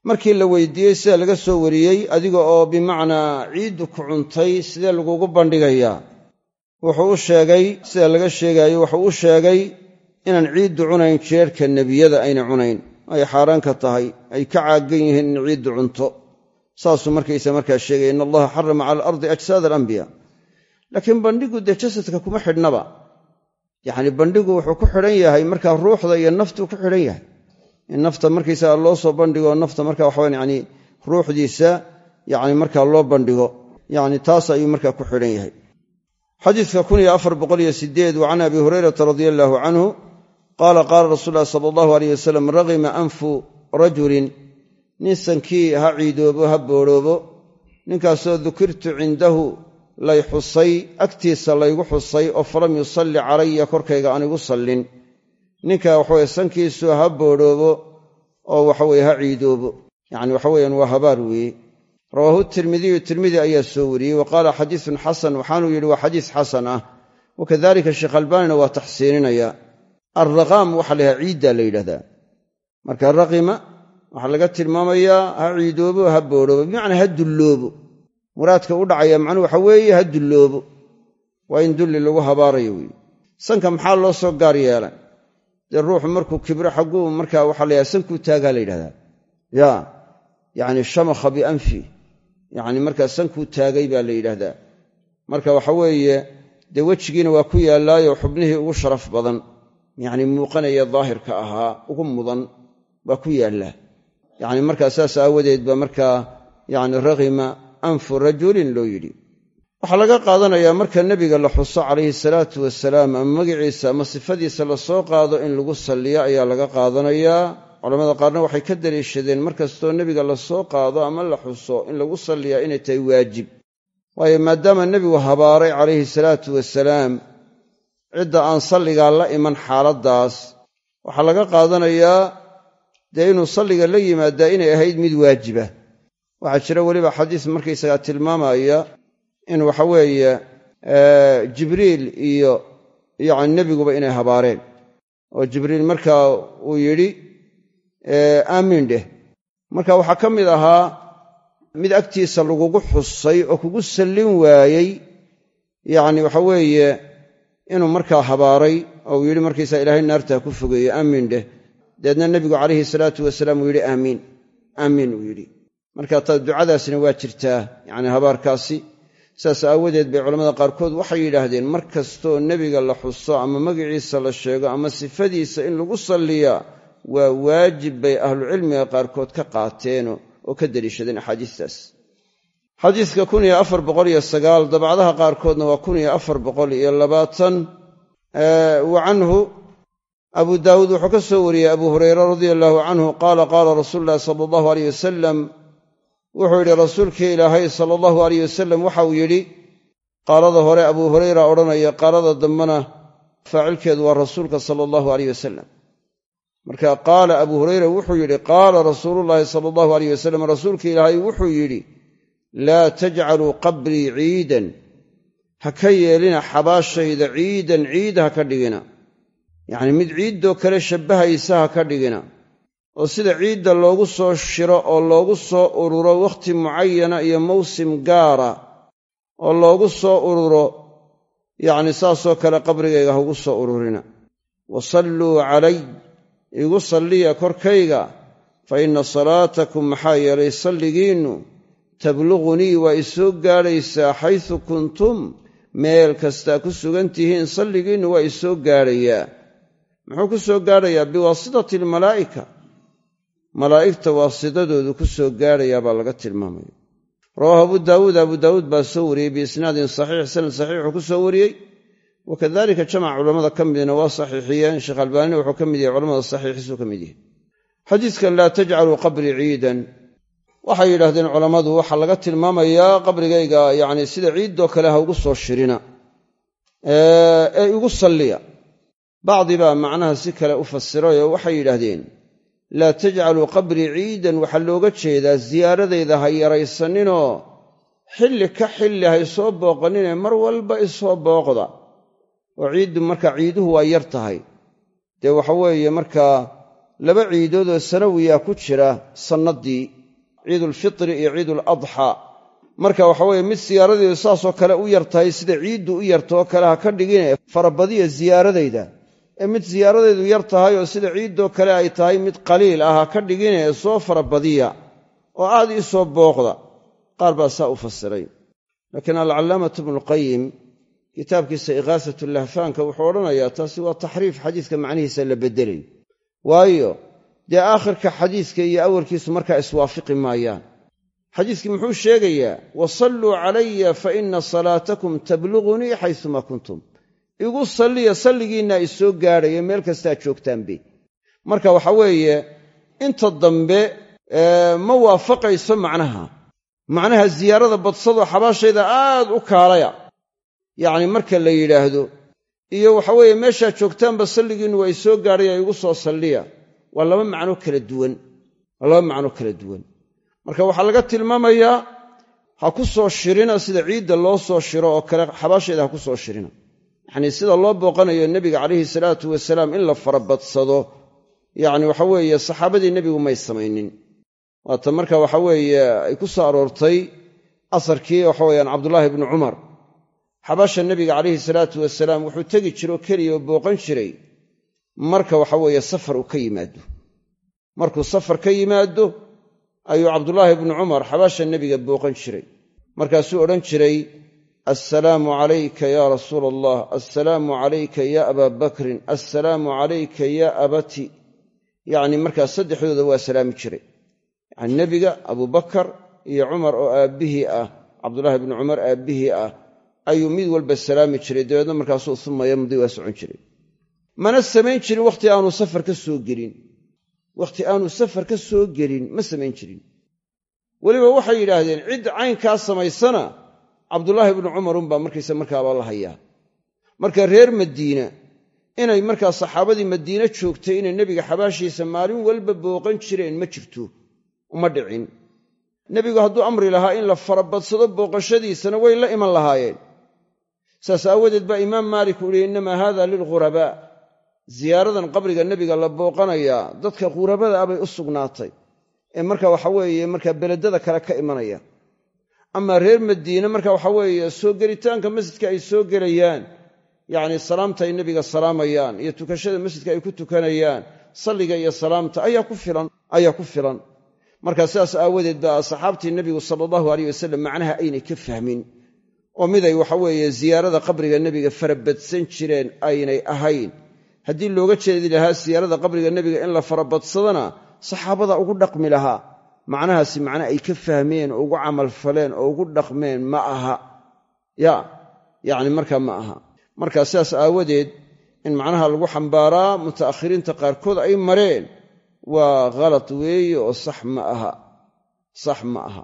markii la weydiiyey sida laga soo wariyey adiga oo bimacnaa ciiddu ku cuntay sidee lagugu bandhigayaa. Wuxuu u sheegay sida laga sheegaayo wuxuu u sheegay inaan ciiddu cunayn jeerhka nebiyada ayna cunayn. Ay xaaraan ka tahay ay ka caagan yihiin in ciiddu cunto saasuu markaysa markaa sheegay in allaha xarama cala alardi ajsaad alambiya laakiin bandhigu dee jasadka kuma xidhnaba. Yacni bandhigu wuxuu ku xidhan yahay markaa ruuxda iyo naftuu ku xidhan yahay. In nafta markaysaga loo soo bandhigo nafta marka waxawan yani ruuxdiisa yani markaa loo bandhigo. Yani taas ayuu markaa ku xidhan yahay. Xadiidka wa can abi hurayrata radia allaahu canhu qaala qaala rasuul lahi sala allahu aleyh wasalam raqima anfu rajulin nin sankii ha ciidoobo ha boodhoobo ninkaasoo dukirtu cindahu lay xusay agtiisa laygu xusay oo falam yusalli calaya korkayga aan igu sallin. Ninka waxaweye sankiisu ha boodhoobo oo waxaweye ha ciidoobo. Yacni waxaweeyaan waa habaar weeye. Rawaahu tirmidiyu tirmidi ayaa soo wariyey wa qaala xadiisun xasan. Waxaanuu yidhi waa xadiis xasan ah. Wakadalika sheekh albaanina waa taxsiininaya alraqaam waxaa la ciiddaa la yidhahdaa. Marka raqima waxaa laga tilmaamayaa ha ciidoobo ha boodhoobo bimacnaa ha dulloobo. Muraadka u dhacaya macnuu waxa weeye ha dulloobo. Waa in dulli lagu habaarayo weeye sanka maxaa loo soo gaar yeelay? Dee ruuxu markuu kibro xagguu markaa waxaa la sankuu taagaa la yidhahdaa. Ya yacni shamakha bianfi. Yacni markaa sankuu taagay baa la yidhaahdaa marka waxa weeye dee wejigiina waa ku yaallaayo xubnihii ugu sharaf badan. Yacni muuqanaya daahirka ahaa ugu mudan waa ku yaallaa yacni markaa saas aawadeed ba markaa yacni raqima anfu rajulin loo yidhi. Waxaa laga qaadanayaa marka nebiga la xuso calayhi salaatu wasalaam ama magiciisa ama sifadiisa la soo qaado in lagu salliyo ayaa laga qaadanayaa. Culamada qaarna waxay ka daliishadeen mar kastoo nebiga la soo qaado ama la xuso in lagu salliyaa inay tahay waajib. Waayo maadaama nebigu habaaray calayhi salaatu wasalaam cidda aan salligaa la iman xaaladdaas waxaa laga qaadanayaa dee inuu salliga la yimaadaa inay ahayd mid waajiba. Waxaa jira weliba xadiis markaysagaa tilmaamaya in waxa weeye jibriil iyo yacni nebiguba inay habaareen. Oo jibriil markaa uu yidhi aamiin dheh. Marka waxaa ka mid ahaa mid agtiisa lagugu xusay oo kugu sallin waayey yacni waxa weeye inuu markaa habaaray oo uu yidhi markaysaa ilaahay naartaa ku fogeeye aamiin dheh dabeedna nebigu calayhi salaatu wasalaam uu yidhi aamiin aamiin uu yidhi. Marka ta ducadaasina waa jirtaa yacni habaarkaasi. Saas aawadeed bay culamada qaarkood waxay yidhaahdeen mar kastoo nebiga la xuso ama magiciisa la sheego ama sifadiisa in lagu salliyaa waa waajib bay ahlucilmiga qaarkood ka qaateen oo ka deliishadeen axaadiistaas. Xadiidka dabcdaha qaarkoodna waa wa canhu abu daawuud wuxuu ka soo wariyey abu hureyre radia allaahu canhu qaala qaala rasuulu llahi sala allahu aleyh wasalam wuxuu yidhi rasuulkii ilaahay sala allahu alayh wasalam waxauu yidhi qaalada hore abuu hurayra odhanaya qaalada dambena faacilkeedu waa rasuulka sala allahu alayh wasalam marka qaala abuu hurayra wuxuu yidhi qaala rasuulullaahi sala allahu alayh wasalam rasuulkii ilaahay wuxuu yidhi laa tajcaluu qabrii ciidan ha ka yeelina xabaashayda ciidan ciid ha ka dhigina yacnii mid ciiddoo kale shabbahaysa ha ka dhigina oo sida ciidda loogu soo shiro oo loogu soo ururo wakhti mucayana iyo mawsim gaara oo loogu soo ururo yacni saasoo kale qabrigayga ha ugu soo ururina. Wa salluu calay igu salliya korkayga fa inna salaatakum maxaa yeelay salligiinnu tablugunii waa i soo gaadhaysaa xaysu kuntum meel kastaa ku sugan tihiin salligiinnu waa i soo gaadhayaa muxuu ku soo gaadhayaa biwaasitati almalaa'ika malaa'igta waasidadoodu ku soo gaadhayaa baa laga tilmaamaya. Rawaahu abu daawuud abu daawuud baa soo wariyey biisnaadin saxiix sanad saxiixuu ku soo wariyey. Wa kadalika jamac culammada ka midna waa saxiixiyeen. Sheekh albaanina wuxuu ka mid yahay culamada saxiixiisuu ka mid yahay. Xadiidkan laa tajcaluu qabrii ciidan. Waxay yidhahdeen culammadu waxaa laga tilmaamayaa qabrigayga yacni sida ciiddoo kale ha ugu soo shirina ee igu salliya bacdi baa macnaha si kale u fasiray oo waxay yidhaahdeen laa tajcaluu qabrii ciidan waxaa looga jeedaa ziyaaradayda ha yaraysaninoo xilli ka xilli hay soo booqaninee mar walba isoo booqda. Oo ciiddu marka ciiduhu waa yar tahay. Dee waxa weeye markaa laba ciidoodoo sanawiyaa ku jira sannaddii ciidulfitri iyo ciiduladxaa marka waxa weeye mid siyaaradeedu saasoo kale u yar tahay sida ciiddu u yartaoo kale ha ka dhigine farabadiya ziyaaradayda ee mid siyaaradaydu yar tahay oo sida ciiddoo kale ay tahay mid qaliil ah ha ka dhigine soo farabadiya oo aad ii soo booqda. Qaar baa saa u fasiray laakiin alcallaamatu ibnuulqayim kitaabkiisa ikhaasatulahfaanka wuxuu odhanayaa taasi waa taxriif xadiiska macnihiisa la beddelay. Waayo dee aakhirka xadiiska iyo awalkiisu markaa iswaafiqi maayaan. Xadiiskii muxuu sheegayaa wasalluu calaya fa inna salaatakum tablugunii xaysumaa kuntum igu salliya salligiinna i soo gaadhaya meel kastaa joogtaanbe marka waxa weeye inta dambe ma waafaqayso macnaha. Macnaha ziyaarada badsadoo xabaashayda aad u kaalaya. Yacni marka la yidhaahdo iyo waxa weeye meeshaa joogtaanba salligiinnu waa i soo gaadhaya igu soo salliya. Waa laba macno kala duwan. Waa laba macno kala duwan. Marka waxaa laga tilmaamayaa ha ku soo shirina sida ciidda loo soo shiro oo kale xabaashayda ha ku soo shirina yacnii sida loo booqanayo nebiga calayhi salaatu wasalaam in la farabadsado yacni waxa weeye saxaabadii nebigu may samaynin. Waata marka waxa weeye ay ku soo aroortay asarkii waxa weyaan cabdullaahi bnu cumar. Xabaasha nebiga calayhi salaatu wasalaam wuxuu tegi jiroo keliya oo booqan jiray marka waxa weeye safar uu ka yimaado. Markuu safar ka yimaado ayuu cabdullaahi bnu cumar xabaasha nebiga booqan jiray. Markaasuu odhan jiray assalaamu calayka yaa rasuula allah assalaamu calayka ya abaa bakrin assalaamu calayka ya abati. Yacni markaas saddexdooda waa salaami jiray. Yacni nebiga abubakar iyo cumar oo aabbihii ah cabdullaahi bnu cumar aabbihii ah ayuu mid walba salaami jiray. Dabeedna markaasuu uma yamdi waa socon jiray. Mana samayn jirin wakhti aanu safar ka soo gelin. Wakhti aanu safar ka soo gelin ma samayn jirin. Weliba waxay yidhaahdeen cid caynkaa samaysana cabdulaahi bnu cumar unbaa markaysa markaaba la hayaa. Marka reer madiina inay markaa saxaabadii madiine joogtay inay nebiga xabaashiisa maalin walba booqan jireen ma jirto uma dhicin. Nebigu hadduu amri lahaa in la farabadsado booqashadiisana way la iman lahaayeen. Saas aawadeed baa imaam maalik uu lihi innamaa haada lilghurabaa ziyaaradan qabriga nebiga la booqanayaa dadka khurabada ah bay u sugnaatay. Ee marka waxa weeye markaa beledada kale ka imanaya amaa reer madiine marka waxa weeye soo gelitaanka masjidka ay soo gelayaan. Yacni salaamta ay nebiga salaamayaan iyo tukashada masjidka ay ku tukanayaan salliga iyo salaamta ayaa ku filan ayaa ku filan. Marka sidaas aawadeed baa saxaabtii nebigu sala allahu aleyh wasalam macnaha aynay ka fahmin. Oo miday waxaweeye ziyaarada qabriga nebiga farabadsan jireen aynay ahayn. Haddii looga jeedi lahaa siyaarada qabriga nebiga in la farabadsadana saxaabada ugu dhaqmi lahaa macnahaasi macna ay ka fahmeen oo ugu camalfaleen oo ugu dhaqmeen ma aha. Ya yacni markaa ma aha. Marka sidaas aawadeed in macnaha lagu xambaaraa muta'akhiriinta qaarkood ay mareen waa khalad weeye oo sax ma aha. Sax ma aha.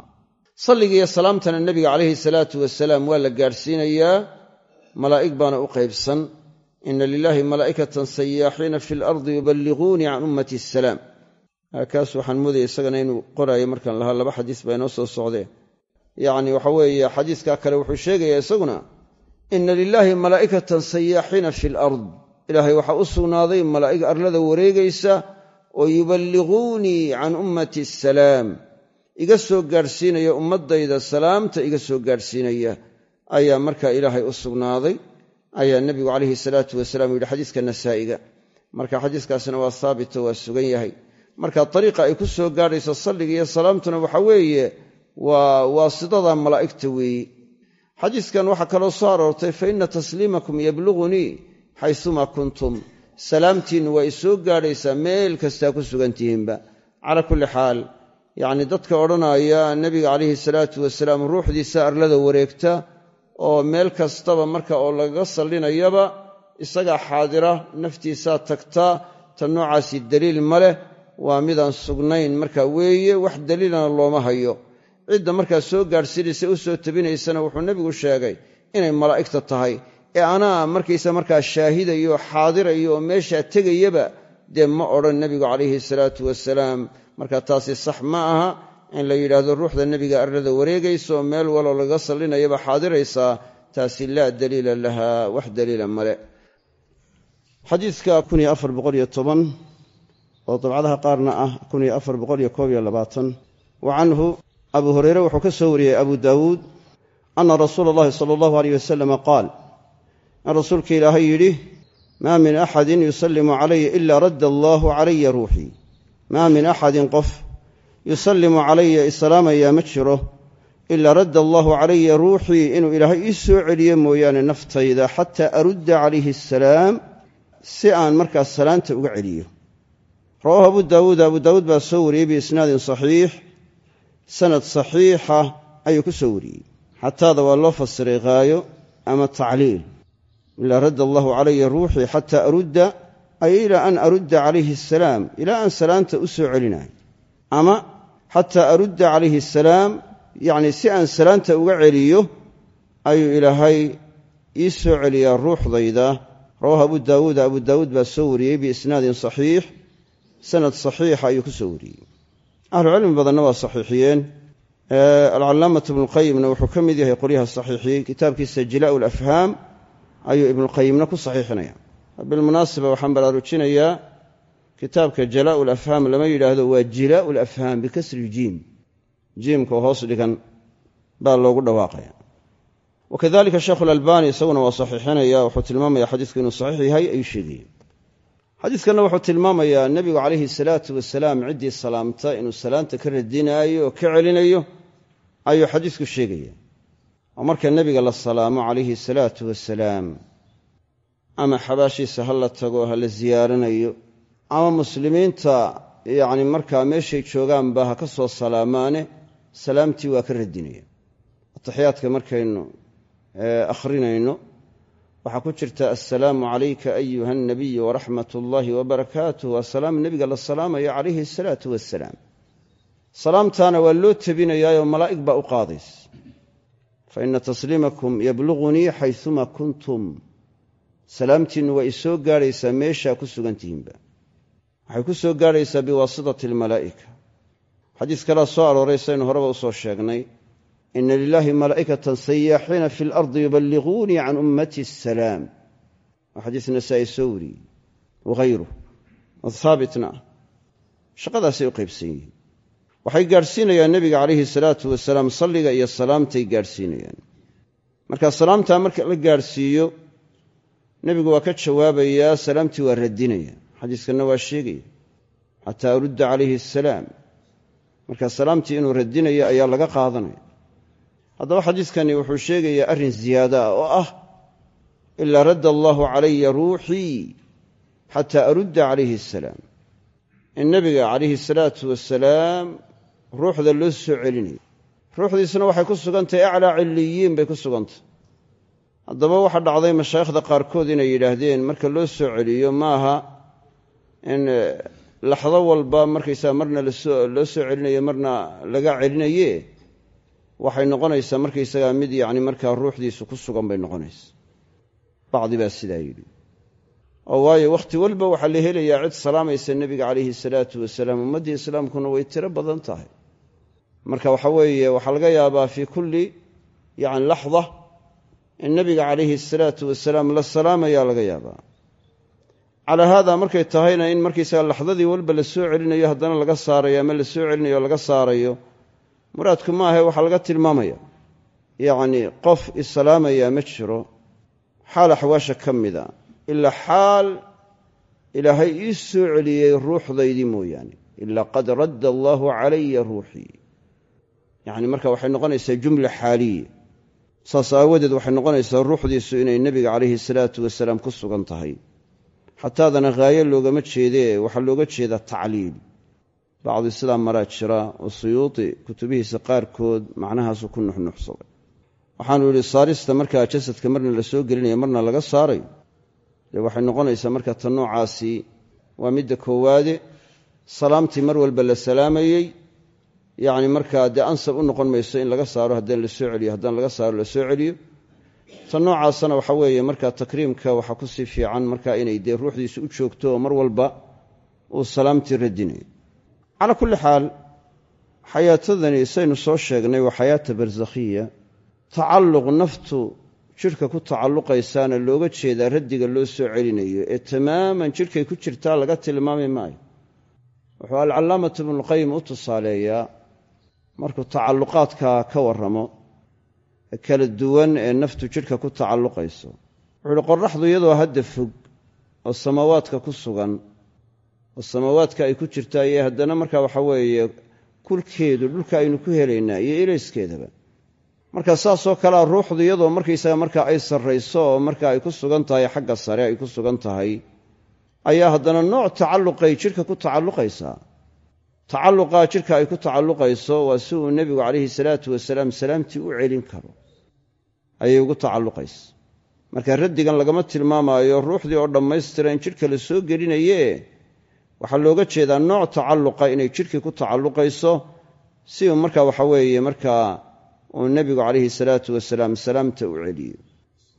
Salliga iyo salaamtana nebiga calayhi salaatu wasalaam waa la gaadhsiinayaa malaa'ig baana u qaybsan. Ina lilaahi malaa'ikatan sayaaxiina fi lardi yuballiquunii can ummati asalaam kaas waxaan moodaya isagana inuu qoraayo markaan lahaa laba xadiis baa inoo soo socdeen. Yacni waxa weeye xadiiskaa kale wuxuu sheegayaa isaguna ina lilaahi malaa'ikatan sayaaxiina fi lard ilaahay waxaa u sugnaaday malaa'ig arlada wareegaysa oo yuballiquunii can ummati asalaam iga soo gaadhsiinaya ummaddayda salaamta iga soo gaadhsiinaya. Ayaa markaa ilaahay u sugnaaday. Ayaa nebigu calayhi salaatu wasalaam yidhi xadiiska nasaa'iga. Marka xadiiskaasina waa haabito waa sugan yahay marka dariiqa ay ku soo gaadhayso salliga iyo salaamtuna waxa weeye waa waasidada malaa'igta weeye xadiiskan waxaa kaloo soo aroortay fa inna tasliimakum yablugunii xaysumaa kuntum. Salaamtiinnu waa isoo gaadhaysaa meel kastaa ku sugantihiinba. Calaa kulli xaal yacni dadka odhanaya nebiga calayhi salaatu wasalaam ruuxdiisa arlada wareegta oo meel kastaba marka oo lagaga sallinayaba isagaa xaadira naftiisaa tagtaa ta noocaasi daliil ma leh waa midaan sugnayn. Marka weeye wax daliilana looma hayo. Cidda markaa soo gaadhsiinaysa u soo tabinaysana wuxuu nebigu sheegay inay malaa'igta tahay. Ee anaa markaysa markaa shaahidayo xaadirayo oo meeshaa tegayaba dee ma odhan nebigu calayhi salaatu wasalaam. Marka taasi sax ma aha in la yidhaahdo ruuxda nebiga arlada wareegaysa oo meel waloo laga sallinayaba xaadiraysaa taasi laa daliila laha wax daliila male oo dabcadaha qaarna ah wa canhu abu hureyre wuxuu ka soo wariyey abu daawuud ana rasuula allahi sala allahu aleyh wasalama qaal in rasuulka ilaahay yidhi maa min axadin yusallimu calaya ila radda allaahu calaya ruuxii. Maa min axadin qof yusallimu calaya isalaamayaa ma jiro ilaa radda allaahu calaya ruuxii inuu ilaahay ii soo celiyo mooyaane naftayda xataa arudda calayhi asalaam si aan markaas salaanta uga celiyo rawaahu abu daawuud abu daawuud baa soo wariyey biisnaadin saxiix. Sanad saxiixa ayuu ku soo wariyey. Xataada waa loo fasiray haayo ama tacliil. Ilaa radda allahu calaya ruuxii xataa arudda ay ilaa an arudda calayhi asalaam ilaa aan salaanta u soo celinayo. Ama xataa arudda calayhi asalaam yacni si aan salaanta uga celiyo ayuu ilaahay ii soo celiyaa ruuxdayda. Rawaahu abu daawuuda abu daawuud baa soo wariyey biisnaadin saxiix sanad saxiixa ayuu ku soo wariyey. Ahlucilmi badanna waa saxiixiyeen. Alcalaamatu ibnuqayimna wuxuu ka mid yahay qolyaha saxiixiyey kitaabkiisa jilaa'u lafhaam ayuu ibnuqayimna ku saxiixinaya. Bilmunaasaba waxaan baraarujinayaa kitaabka jalaa'u lafhaam lama yidhaahdo waa jilaa'u lafhaam bikasri jiim. Jiimka oo hoos dhigan baa loogu dhawaaqaya. Wakadalika sheekhu lalbani isaguna waa saxiixinaya wuxuu tilmaamaya xadiisku inuu saxiix yahay ayuu sheegaya xadiiskanna wuxuu tilmaamayaa nebigu calayhi salaatu wasalaam ciddii salaamta inuu salaanta ka radinaayo oo ka celinayo ayuu xadiisku sheegaya oo marka nebiga la salaamo calayhi salaatu wasalaam. Ama xabaashiisa ha la tago ha la siyaaranayo ama muslimiinta yacni markaa meeshay joogaanba ha ka soo salaamaane salaamtii waa ka radinaya. Ataxiyaadka markaynu akhrinayno waxaa ku jirta assalaamu calayka ayuha alnabiy waraxmat ullaahi wabarakaatuh waa salaam nebiga la salaamayo calayhi asalaatu wassalaam. Salaamtaana waa loo tebinayaayoo malaa'ig baa u qaadays fa ina tasliimakum yablugunii xayuma kuntum. Salaamtiinnu waa isoo gaadhaysaa meeshaa ku sugantihiinba. Waxay ku soo gaadhaysaa biwaasitati almalaa'ika xadiis kalea soo arooray saynu horeba u soo sheegnay ina lilaahi malaa'ikatan sayaaxiina fi lardi yuballiquunii can ummati asalaam waa xadiis nasaa'i soo wariyey wahayruh oo haabitna ah shaqadaasay u qaybsan yihiin waxay gaadhsiinayaan nebiga calayhi salaatu wasalaam salliga iyo salaamtay gaadhsiinayaan marka salaamtaa marka la gaadhsiiyo nebigu waa ka jawaabayaa salaamtii waa radinaya xadiiskanna waa sheegaya xataa arudda calayhi asalaam marka salaamtii inuu radinayo ayaa laga qaadanaya haddaba xadiiskani wuxuu sheegayaa arrin ziyaada ah oo ah ilaa radda allaahu calaya ruuxii xataa arudda calayhi asalaam in nebiga calayhi salaatu wasalaam ruuxda loo soo celinayo. Ruuxdiisuna waxay ku sugantahay aclaa cilliyiin bay ku sugantah haddaba waxaa dhacday mashaayikhda qaarkood inay yidhaahdeen marka loo soo celiyo maaha in laxdo walba markaysaa marna loo soo celinayo marna laga celinaye waxay noqonaysaa markaysagaa mid yacni markaa ruuxdiisu ku sugan bay noqonaysaa. Bacdi baa sidaa yidhi. Oo waayo wakhti walba waxaa la helayaa cid salaamaysa nebiga calayhi salaatu wasalaam. Ummaddii islaamkuna way tiro badan tahay. Marka waxa weeye waxaa laga yaabaa fii kulli yacni laxda in nebiga calayhi salaatu wasalaam la salaamayaa laga yaabaa. Calaa haada markay tahayna in markaysaga laxdadii walba la soo celinayo haddana laga saarayo ama la soo celinayo laga saarayo muraadku ma ahe waxaa laga tilmaamaya. Yacnii qof isalaamayaa ma jiro xaal axwaasha ka mida ilaa xaal ilaahay ii soo celiyey ruuxdaydii mooyaane. Ilaa qad radda allaahu calaya ruuxii yacni marka waxay noqonaysaa jumla xaaliya saas aawadeed waxay noqonaysaa ruuxdiisu inay nebiga calayhi salaatu wasalaam ku sugan tahay. Xataadana haayo loogama jeedee waxaa looga jeedaa tacliil bacdi sidaa maraa jira oo suyuuti kutubihiisa qaarkood macnahaasu ku nuxnuxsaday waxaanu yidhi saarista markaa jasadka marna la soo gelinaya marna laga saarayo dee waxay noqonaysaa marka ta noocaasi waa midda koowaade salaamtii mar walba la salaamayey yacni markaa dee ansab u noqon mayso in laga saaro haddaan la soo celiyo haddaan laga saaro la soo celiyo ta noocaasana waxa weeye markaa takriimka waxaa ku sii fiican markaa inay dee ruuxdiisu u joogto oo mar walba calaa kulli xaal xayaatadani saynu soo sheegnay waa xayaata barsakhiya tacalluq naftu jidhka ku tacalluqaysaana looga jeedaa raddiga loo soo celinayo ee tamaaman jidhkay ku jirtaa laga tilmaami maayo. Wuxuu alcallaamatu ibnulqayim u tusaaleeyaa markuu tacalluqaadka ka warramo kala duwan ee naftu jidhka ku tacalluqayso. Wuxuu uhi qorraxdu iyadoo hadda fog oo samaawaadka ku sugan oo samaawaadka ay ku jirtaa iyo haddana marka waxa weeye kulkeedu dhulka aynu ku helaynaa iyo ilayskeedaba. Marka saasoo kalea ruuxdu iyadoo markaysaga marka ay sarrayso oo marka ay ku sugan tahay xagga sare ay ku sugan tahay ayaa haddana nooc tacalluqay jidhka ku tacalluqaysaa. Tacalluqaa jidhka ay ku tacalluqayso waa si uu nebigu calayhi salaatu wasalaam salaamtii u celin karo ayay ugu tacalluqaysa marka raddigan lagama tilmaamaayo ruuxdii oo dhammaystira in jidhka la soo gelinayee waxaa looga jeedaa nooc tacalluqa inay jidhkii ku tacalluqayso si uu marka waxa weeye markaa uu nebigu calayhi salaatu wasalaam salaamta u celiyo.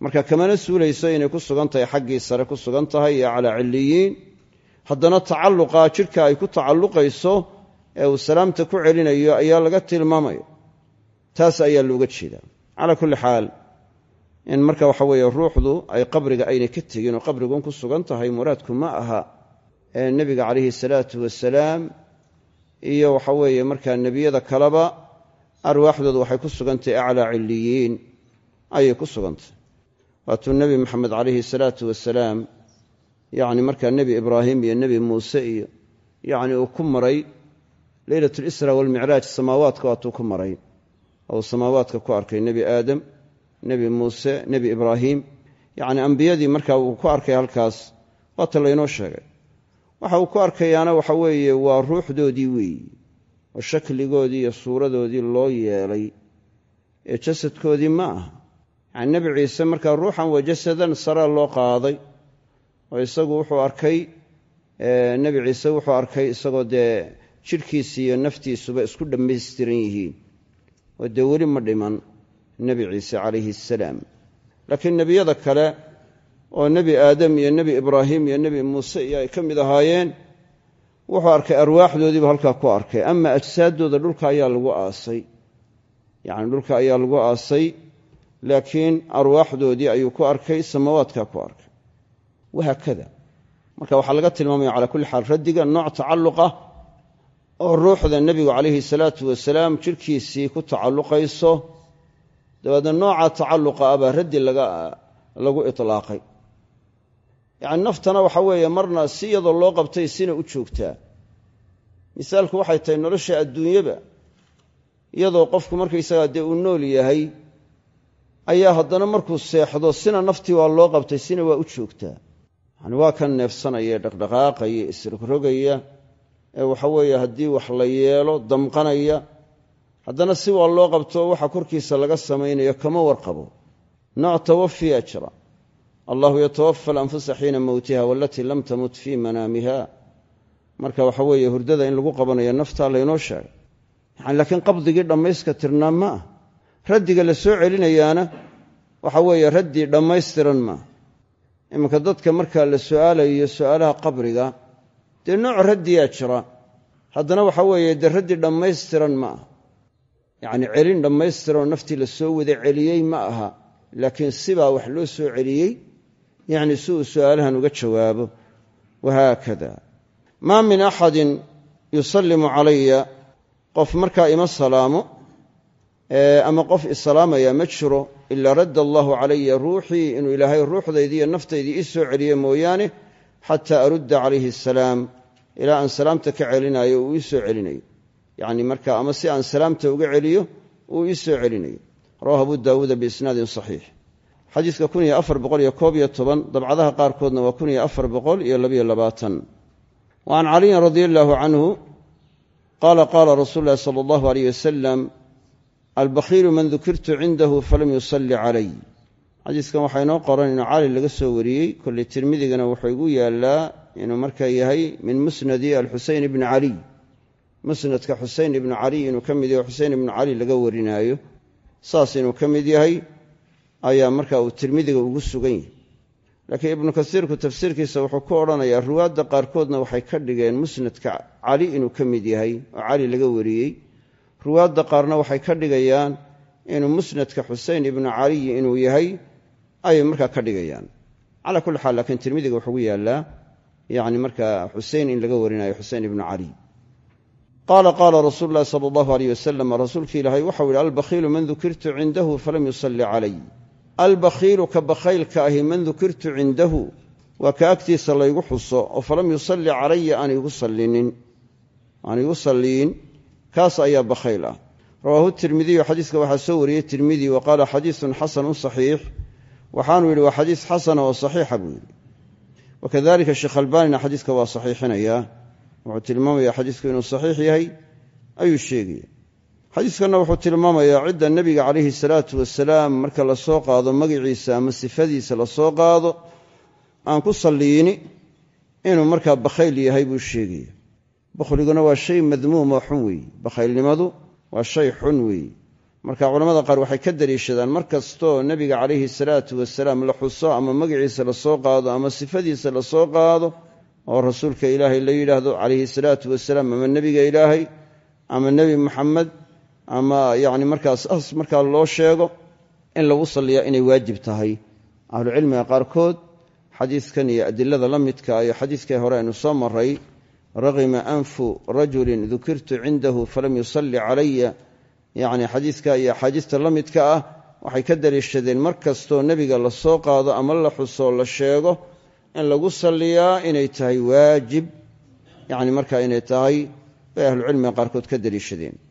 Marka kamana suulayso inay ku sugan tahay xaggii sare ku sugan tahay iyo calaa cilliyiin haddana tacalluqa jidhka ay ku tacalluqayso ee uu salaamta ku celinayo ayaa laga tilmaamaya taas ayaa looga jeedaa. Calaa kulli xaal in marka waxa weeye ruuxdu ay qabriga aynay ka tegin oo qabrigun ku sugan tahay muraadku ma aha ee nebiga calayhi salaatu wasalaam iyo waxa weeye markaa nebiyada kaleba arwaaxdoodu waxay ku sugantahay aclaa cilliyiin ayay ku sugantahay waatuu nebi maxamed calayhi salaatu wasalaam yacni markaa nebi ibraahim iyo nebi muuse iyo yacni uu ku maray leylat lisra walmicraaj samaawaadka waatuu ku maray. Ou samaawaadka ku arkay nebi aadam nebi muuse nebi ibraahim. Yacni ambiyadii markaa uu ku arkay halkaas waata laynoo sheegay waxa uu ku arkayaana waxa weeye waa ruuxdoodii weeyi oo shakligoodii iyo suuradoodii loo yeelay ee jasadkoodii ma aha. Yacni nebi ciise markaa ruuxan wa jasadan saraa loo qaaday oo isagu wuxuu arkay nebi ciise wuxuu arkay isagoo dee jidhkiisi iyo naftiisuba isku dhammaystiran yihiin oo dee weli ma dhiman nebi ciise calayhi asalaam laakiin nebiyada kale oo nebi aadam iyo nebi ibraahim iyo nebi muuse iyo ay ka mid ahaayeen wuxuu arkay arwaaxdoodiibu halkaa ku arkay. Ama ajsaaddooda dhulka ayaa lagu aasay. Yacni dhulka ayaa lagu aasay laakiin arwaaxdoodii ayuu ku arkay samaawaadkaa ku arkay. Wahaakada marka waxaa laga tilmaamaya calaa kulli xaal raddiga nooc tacalluqah oo ruuxda nebigu calayhi salaatu wasalaam jidhkiisii ku tacalluqayso dabeedna nooca tacalluqa ah baa raddi lagu itlaaqay yacni naftana waxa weeye marna si iyadoo loo qabtay sina u joogtaa. Misaalku waxay tahay nolosha adduunyaba iyadoo qofku markaysagaa dee uu nool yahay ayaa haddana markuu seexdo sina naftii waa loo qabtay sina waa u joogtaa. Yani waa kan neefsanaya dhaqdhaqaaqaya isrogrogaya ee waxa weeye haddii wax la yeelo damqanaya haddana si waa loo qabto waxa korkiisa laga samaynayo kama warqabo. Nooc tawafiya jira allahu yatawafa alanfusa xiina mowtiha walatii lam tamut fii manaamiha marka waxa weeye hurdada in lagu qabanayo naftaa laynoo sheegay. Yani laakiin qabdigii dhammayska tirnaa ma ah raddiga la soo celinayaana waxa weeye raddi dhammaystiran maa iminka dadka markaa la su'aalayo su'aalaha qabriga dee nooc raddiyaa jira. Haddana waxa weeye dee raddi dhammaystiran ma aha. Yacni celin dhammaystiranoo naftii la soo wada celiyey ma aha. Laakiin sibaa wax loo soo celiyey yacni si uu su'aalahan uga jawaabo wahaakada. Maa min axadin yusallimu calaya qof markaa ima salaamo ama qof isalaamaya ma jiro ilaa radda allahu calaya ruuxii inuu ilaahay ruuxdaydii iyo naftaydii ii soo celiye mooyaane xataa arudda calayhi asalaam ilaa aan salaamta ka celinayo uu ii soo celinayo. Yacni marka ama si aan salaamta uga celiyo uu ii soo celinayo. Rawahu abu daawuuda biisnaadin saxiix xadiidka kun iyo afar boqol iyo koob iyo toban dabcadaha qaarkoodna waa kun iyo afar boqol iyo labayo labaatan. Wa can caliyin radia allaahu canhu qaala qaala rasuulu sala allahu aleyh wasalam albakhiilu man dukirtu cindahu falam yusalli calay. Xadiiskan waxaa inoo qoran inuu cali laga soo wariyey kolley tirmidigana wuxuu igu yaallaa inuu markaa yahay min musnadi alxuseyn ibni caliy musnadka xuseyn ibnu caliy inuu ka mid yahay xuseyn ibnu cali laga warinaayo saas inuu ka mid yahay ayaa marka uu tirmidiga ugu sugan yahay. Laakiin ibnu kasiirku tafsiirkiisa wuxuu ku odhanayaa ruwaadda qaarkoodna waxay ka dhigeen musnadka cali inuu ka mid yahay oo cali laga wariyey. Ruwaadda qaarna waxay ka dhigayaan inuu musnadka xuseyn ibnu caliy inuu yahay ayay markaa ka dhigayaan. Calaa kulli xaal laakiin tirmidiga wuxuugu yaallaa yani markaa xusein in laga warinayo xusein ibnu caliy qaala qaala rasuulu ulahi sala allahu aleyh wasalam rasuulki ilaahay waxau yihi albakhiilu man dukirtu cindahu falam yusalli calay albakhiilu ka bakhaylka ahi man dukirtu cindahu waa ka agtiisa laygu xuso oo falam yusalli calaya aan igu salliyin kaas ayaa bakhayl ah. Rawaahu tirmidiyu xadiiska waxaa soo wariyey tirmidi wa qaala xadiisun xasanun saxiix. Waxaanuu yidhi waa xadiis xasana oo saxiixa buu yidhi. Wakadalika sheekh albaanina xadiiska waa saxiixinayaa wuxuu tilmaamaya xadiisku inuu saxiix yahay ayuu sheegaya xadiiskanna wuxuu tilmaamayaa cidda nebiga calayhi salaatu wasalaam marka la soo qaado magiciisa ama sifadiisa la soo qaado aan ku salliyini inuu markaa bakhayl yahay buu sheegaya bakhliguna waa shay madmuum oo xun weeye bakhaylnimadu waa shay xun weeye marka culamada qaar waxay ka daliishadaan mar kastoo nebiga calayhi salaatu wasalaam la xuso ama magiciisa la soo qaado ama sifadiisa la soo qaado oo rasuulka ilaahay la yidhaahdo calayhi salaatu wasalaam ama nebiga ilaahay ama nebi muxamed ama yacni markaas as markaa loo sheego in lagu salliyaa inay waajib tahay. Ahlucilmiga qaarkood xadiidkan iyo adilada la midka iyo hore aynu soo maray raqima anfu rajulin dukirtu cindahu falam yusalli calaya. Yacni xadiidka iyo axaadiista la ah waxay ka daliishadeen mar kastoo nebiga la soo qaado ama la xuso la sheego in lagu salliyaa inay tahay waajib. Yacni marka inay tahay bay ahlucilmiga qaarkood ka daliishadeen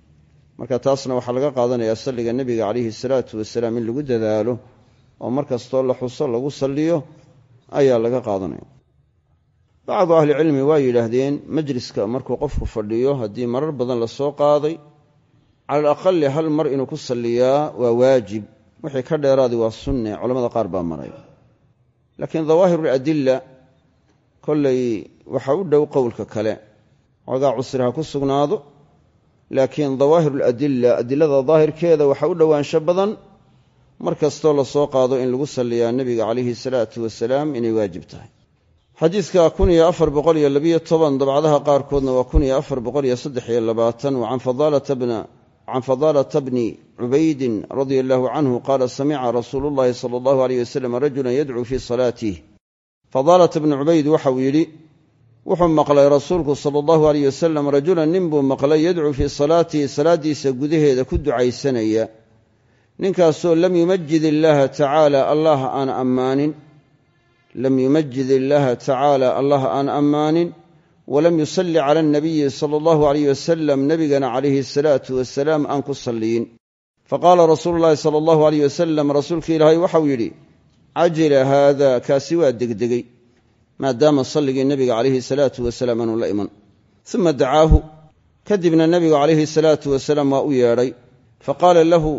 marka taasna waxaa laga qaadanayaa salliga nebiga calayhi salaatu wasalaam in lagu dadaalo oo mar kastoo la xuso lagu salliyo ayaa laga qaadanaya. Bacdu ahlicilmi waa yidhaahdeen majliska markuu qofku fadhiyo haddii marar badan la soo qaaday cala alaqali hal mar inuu ku salliyaa waa waajib. Wixii ka dheeraadi waa sunne culamada qaar baa maray laakiin dawaahiru aladila kollay waxaa u dhow qowlka kale. Xoogaa cusri ha ku sugnaado laakiin dawaahiru aladila adilada daahirkeeda waxaa u dhowaansho badan mar kastoo la soo qaado in lagu salliyaa nebiga calayhi salaatu wasalaam inay waajib tahay. Xadiidka kun iyo afar boqol iyo labiyo toban dabcadaha qaarkoodna waa kun iyo afar boqol iyo saddex iyo labaatan wa can fadaalata bni cubaydin radia allahu canhu qaala samica rasuulu llahi sala allahu aleyh wasalam rajulan yadcuu fii salaatih fadaalata bni cubayd waxauu yidhi wuxuu maqlay rasuulku sala allahu aleyh wasalam rajulan nin buu maqlay yadcuu fii salaatihi salaaddiisa gudaheeda ku ducaysanaya. Ninkaasoo lam yumajid illaaha tacaala allah aan ammaanin. Lam yumajid illaaha tacaala allah aan ammaanin. Walam yusalli cala anabiyi sala allahu aleyh wasalam nebigana calayhi asalaatu wasalaam aan ku salliyin. Faqaala rasuulu llahi sala allahu aleyh wasalam rasuulka ilaahay waxau yidhi cajila haada kaasi waa degdegey maadaama salligii nebiga calayhi salaatu wasalaam aanu la iman. Uma dacaahu. Kadibna nebigu calayhi salaatu wasalaam waa u yeedhay. Faqaala lahu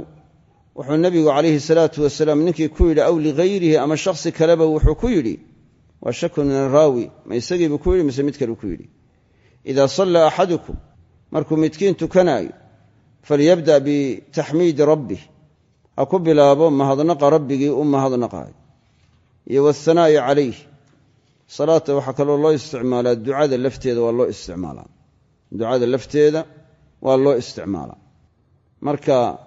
wuxuu nebigu calayhi salaatu wasalaam ninkii ku yidhi aw ligayrihi ama shakhsi kaleba? Wuxuu ku yidhi waa shakun min araawi ma isagiibuu ku yidhi mise mid kaleu ku yidhi. Idaa sallaa axadukum markuu midkiin tukanaayo falyabda' bitaxmiidi rabbih. Ha ku bilaabo mahadnaqa rabbigii u mahadnaqaayo iyo waathanaa'i calayh salaata waxaa kaloo loo isticmaalaa ducada lafteeda waa loo isticmaalaa. Ducada lafteeda waa loo isticmaalaa. Marka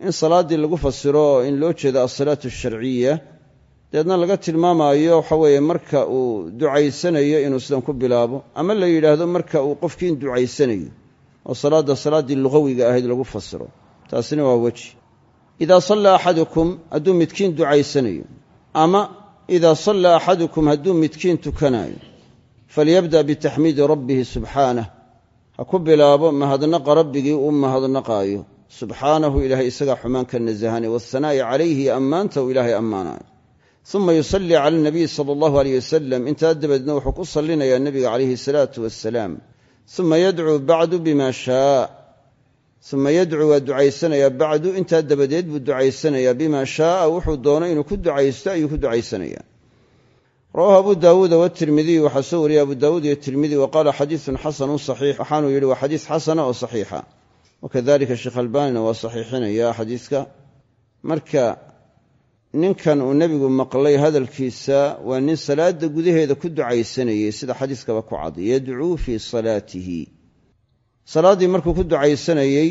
in salaaddii lagu fasiro in loo jeedo alsalaatu asharciya deedna laga tilmaamaayo waxa weeye marka uu ducaysanayo inuu sidan ku bilaabo ama la yidhaahdo marka uu qofkiin ducaysanayo oo salaadda salaaddii luqawiga ahayd lagu fasiro. Taasina waa weji. Idaa sallaa axadukum hadduu midkiin ducaysanayo ama idaa sallaa axadukum hadduu midkiin tukanaayo falyabda bitaxmiidi rabbihi subxaanah ha ku bilaabo mahadnaqa rabbigii uu mahadnaqaayo subxaanahu ilaahay isagaa xumaan ka nasahane waathanaa'i calayhi ammaanta uu ilaahay ammaanaayo uma yusallii cala anabiyi sala allahu aleyh wasalam intaa dabadeedna wuxuu ku sallinayaa nebiga calayhi asalaatu wassalaam uma yadcuu bacdu bima shaa uma yadcuu waa ducaysanayaa bacdu intaa dabadeed buu ducaysanayaa bimaa shaaa wuxuu doono inuu ku ducaysto ayuu ku ducaysanayaa rawahu abu daawuuda watirmidiy waxaa soo wariyey abu daawuud iyo tirmidi wa qaala xasanun saxiix waxaanuu yidhi waa xadiis xasana oo saxiixa. Wakadalika sheekh albaanina waa saxiixinaya xadiiska. Marka ninkan uu nebigu maqlay hadalkiisa waa nin salaada gudaheeda ku ducaysanayey sida xadiiskaba ku cad yadcuu fii salaatihi salaaddii markuu ku ducaysanayey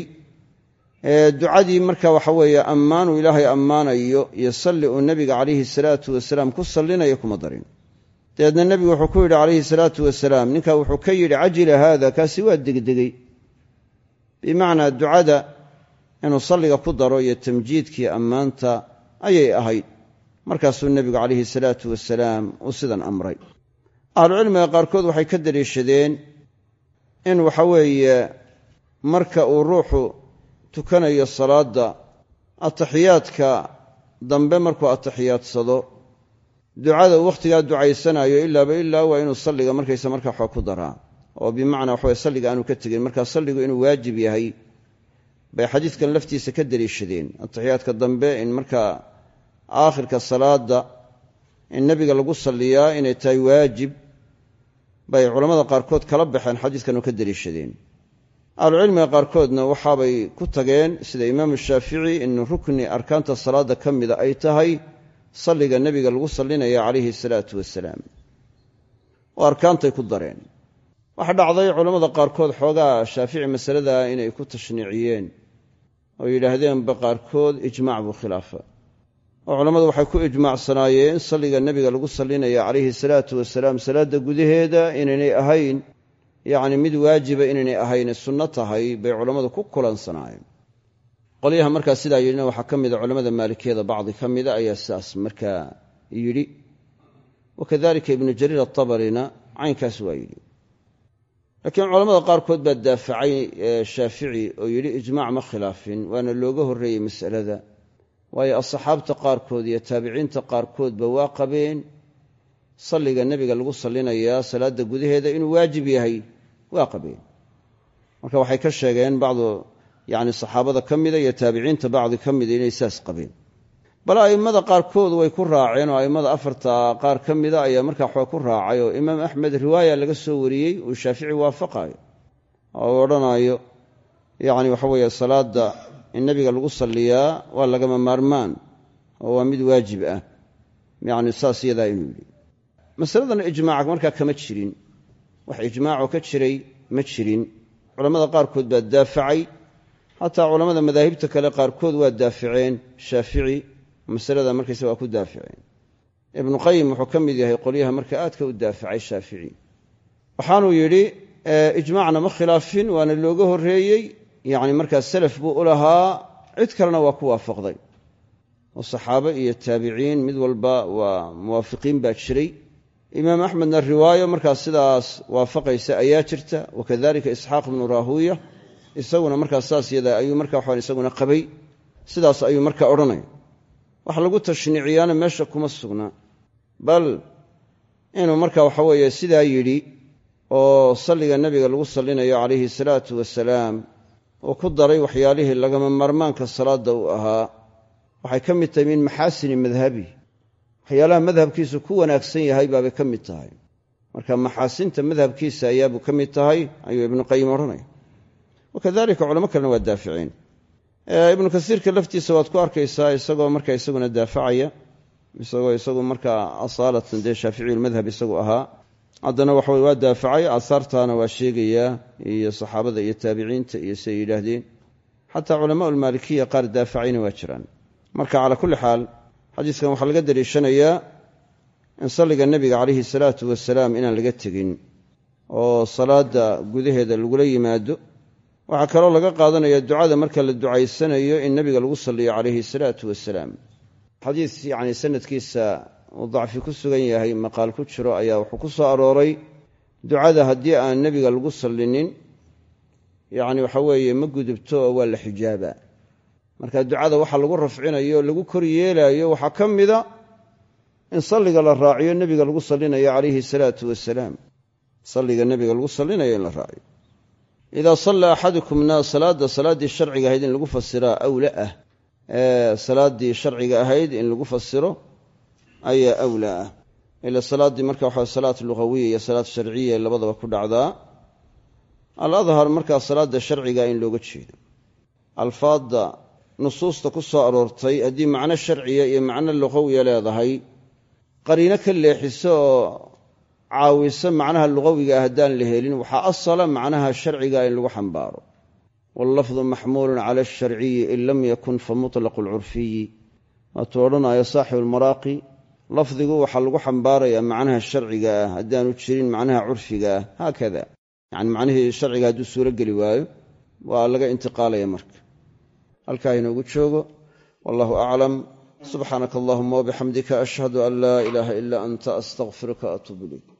ducadii marka waxa weeye ammaanuu ilaahay ammaanayo iyo salli uu nebiga calayhi salaatu wasalaam ku sallinayo kuma darin. Dabeedna nebigu wuxuu ku yidhi calayhi salaatu wasalaam ninkaa wuxuu ka yidhi cajila haada kaasi waa degdegey. Bimacnaa ducada inuu salliga ku daro iyo tamjiidkii ammaanta ayay ahayd. Markaasuu nebigu calayhi salaatu wasalaam uu sidan amray. Ahlucilmiga qaarkood waxay ka daliishadeen in waxa weeye marka uu ruuxu tukanayo salaadda ataxiyaadka dambe markuu atixiyaadsado ducada uu wakhtigaa ducaysanayo ilaaba ilaa waa inuu salliga markaysa markaa xoo ku daraa. Oo bimacnaa waxaweye salliga aanu ka tegin. Markaa salligu inuu waajib yahay bay xadiidkan laftiisa ka daliishadeen atixiyaadka dambe in markaa aakhirka salaadda in nebiga lagu salliyaa inay tahay waajib bay culammada qaarkood kala baxeen xadiidkan oo ka daliishadeen ahlucilmiga qaarkoodna waxaabay ku tageen sida imaamu shaafici in rukni arkaanta salaadda ka mida ay tahay salliga nebiga lagu sallinaya calayhi salaatu wasalaam oo arkaantay ku dareen. Waxa dhacday culammada qaarkood xoogaa shaafici masalada inay ku tashniiciyeen oo yidhaahdeenba qaarkood ijmaac buu khilaafa oo culammadu waxay ku ijmaacsanaayeen salliga nebiga lagu sallinaya calayhi salaatu wasalaam salaadda gudaheeda inaynay ahayn yacni mid waajiba inaynay ahayne sunno tahay bay culammadu ku kulansanaayeen qolyaha markaa sidaa yidhina waxaa ka mida culammada maalikiyada bacdi ka mida ayaa sidaas markaa yidhi. Wakadalika ibnu jariir atabarina caynkaas waa yidhi. Laakiin culamada qaarkood baa daafacay shaafici oo yidhi ijmaac ma khilaafin waana looga horreeyey masalada waayo asxaabta qaarkood iyo taabiciinta qaarkoodba waa qabeen. Salliga nebiga lagu sallinayaa salaadda gudaheeda inuu waajib yahay waa qabeen. Marka waxay ka sheegeen bacdu yacni saxaabada ka mida iyo taabiciinta bacdi ka mida inay saas qabeen. Bal a'immada qaarkood way ku raaceen oo a'immada afarta qaar ka mida ayaa markaa waxba ku raacay oo imaam axmed riwaaya laga soo wariyey uu shaafici waafaqayo oo odhanaayo yacni waxa weeye salaadda in nebiga lagu salliyaa waa lagama maarmaan oo waa mid waajib ah. Yacni saas yadaa inuu yidhi. Masaladan ijmaaca markaa kama jirin. Wax ijmaacoo ka jiray ma jirin. Culammada qaarkood baa daafacay. Xataa culammada madaahibta kale qaarkood waa daaficeen. Shaafici masalada markaysa waa ku daaficeen. Ibnu qayim wuxuu ka mid yahay qolyaha marka aadka u daafacay shaafici. Waxaanuu yidhi ijmaacna ma khilaafin waana looga horreeyey yacni markaa salaf buu u lahaa cid kalena waa ku waafaqday. Oo saxaabe iyo taabiciin mid walba waa muwaafiqiin baa jiray. Imaam axmedna riwaayo markaas sidaas waafaqaysa ayaa jirta. Wakadalika isxaaq ibnu raahuuya isaguna markaas saas yada ayuu marka waxaan isaguna qabay. Sidaas ayuu marka odhanaya. Wax lagu tashniiciyaana meesha kuma sugna. Bal inuu marka waxa weeye sidaa yidhi oo salliga nebiga lagu sallinayo calayhi salaatu wasalaam uu ku daray waxyaalihii lagama marmaanka salaadda uu ahaa waxay ka mid tahay min maxaasini madhabi. Waxyaalaha madhabkiisu ku wanaagsan yahay baabay ka mid tahay. Marka maxaasinta madhabkiisa ayaabuu ka mid tahay ayuu ibnu qayim odhanaya. Wakadalika culamo kalena waa daaficeen. Ibnu kasiirka laftiisa waad ku arkaysaa isagoo marka isaguna daafacaya isagoo isagu markaa asaalatan dee shaaficiyulmadhab isagu ahaa haddana waxa waa daafacay aahaartaana waa sheegayaa iyo saxaabada iyo taabiciinta iyo siay yidhaahdeen. Xataa culamaa ulmaalikiya qaar daafacayna waa jiraan. Marka calaa kulli xaal xadiiskan waxaa laga daliishanayaa in salliga nebiga calayhi salaatu wasalaam inaan laga tegin oo salaada gudaheeda lagula yimaado. Waxaa kaloo laga qaadanaya ducada marka la ducaysanayo in nebiga lagu salliyo calayhi salaatu wasalaam xadiis yacni sanadkiisa uu dacfi ku sugan yahay maqaal ku jiro ayaa wuxuu ku soo arooray ducada haddii aan nebiga lagu sallinin. Yacni waxa weeye ma gudubto oo waa la xijaabaa marka ducada waxa lagu rafcinayo o lagu kor yeelaayo waxaa ka mida in salliga la raaciyo nebiga lagu sallinayo calayhi salaatu wasalaam salliga nebiga lagu sallinayo in la raaciyo. Idaa salla axadukumna salaadda salaaddii sharciga ahayd in lagu fasiraa awla ah salaaddii sharciga ahayd in lagu fasiro ayaa awla ah. Ila salaaddii marka waxa salaad lugawiya iyo salaad sharciya labadaba ku dhacdaa al adhar markaa salaadda sharciga in looga jeedo. Alfaadda nusuusta ku soo aroortay haddii macno sharciya iyo macno luqawiya leedahay qariino ka leexiso oo caawisa macnaha luqawiga ah haddaan la helin waxaa asala macnaha sharciga in lagu xambaaro. Wallafdu maxmuulun cala alsharciyi in lam yakun fa mutlaqu alcurfiyi waatuu odhanayo saaxibu almaraaqi lafdigu waxaa lagu xambaarayaa macnaha sharciga ah haddaanu jirin macnaha curfiga ah haakada. Yacni macnihii sharciga hadduu suuro waayo waa laga intiqaalaya marka. Halkaa inoogu joogo. Wallahu aclam subxaanaka allahuma wabixamdika ashhadu an laa ilaaha ilaa anta astaqfiruka atuub ilayk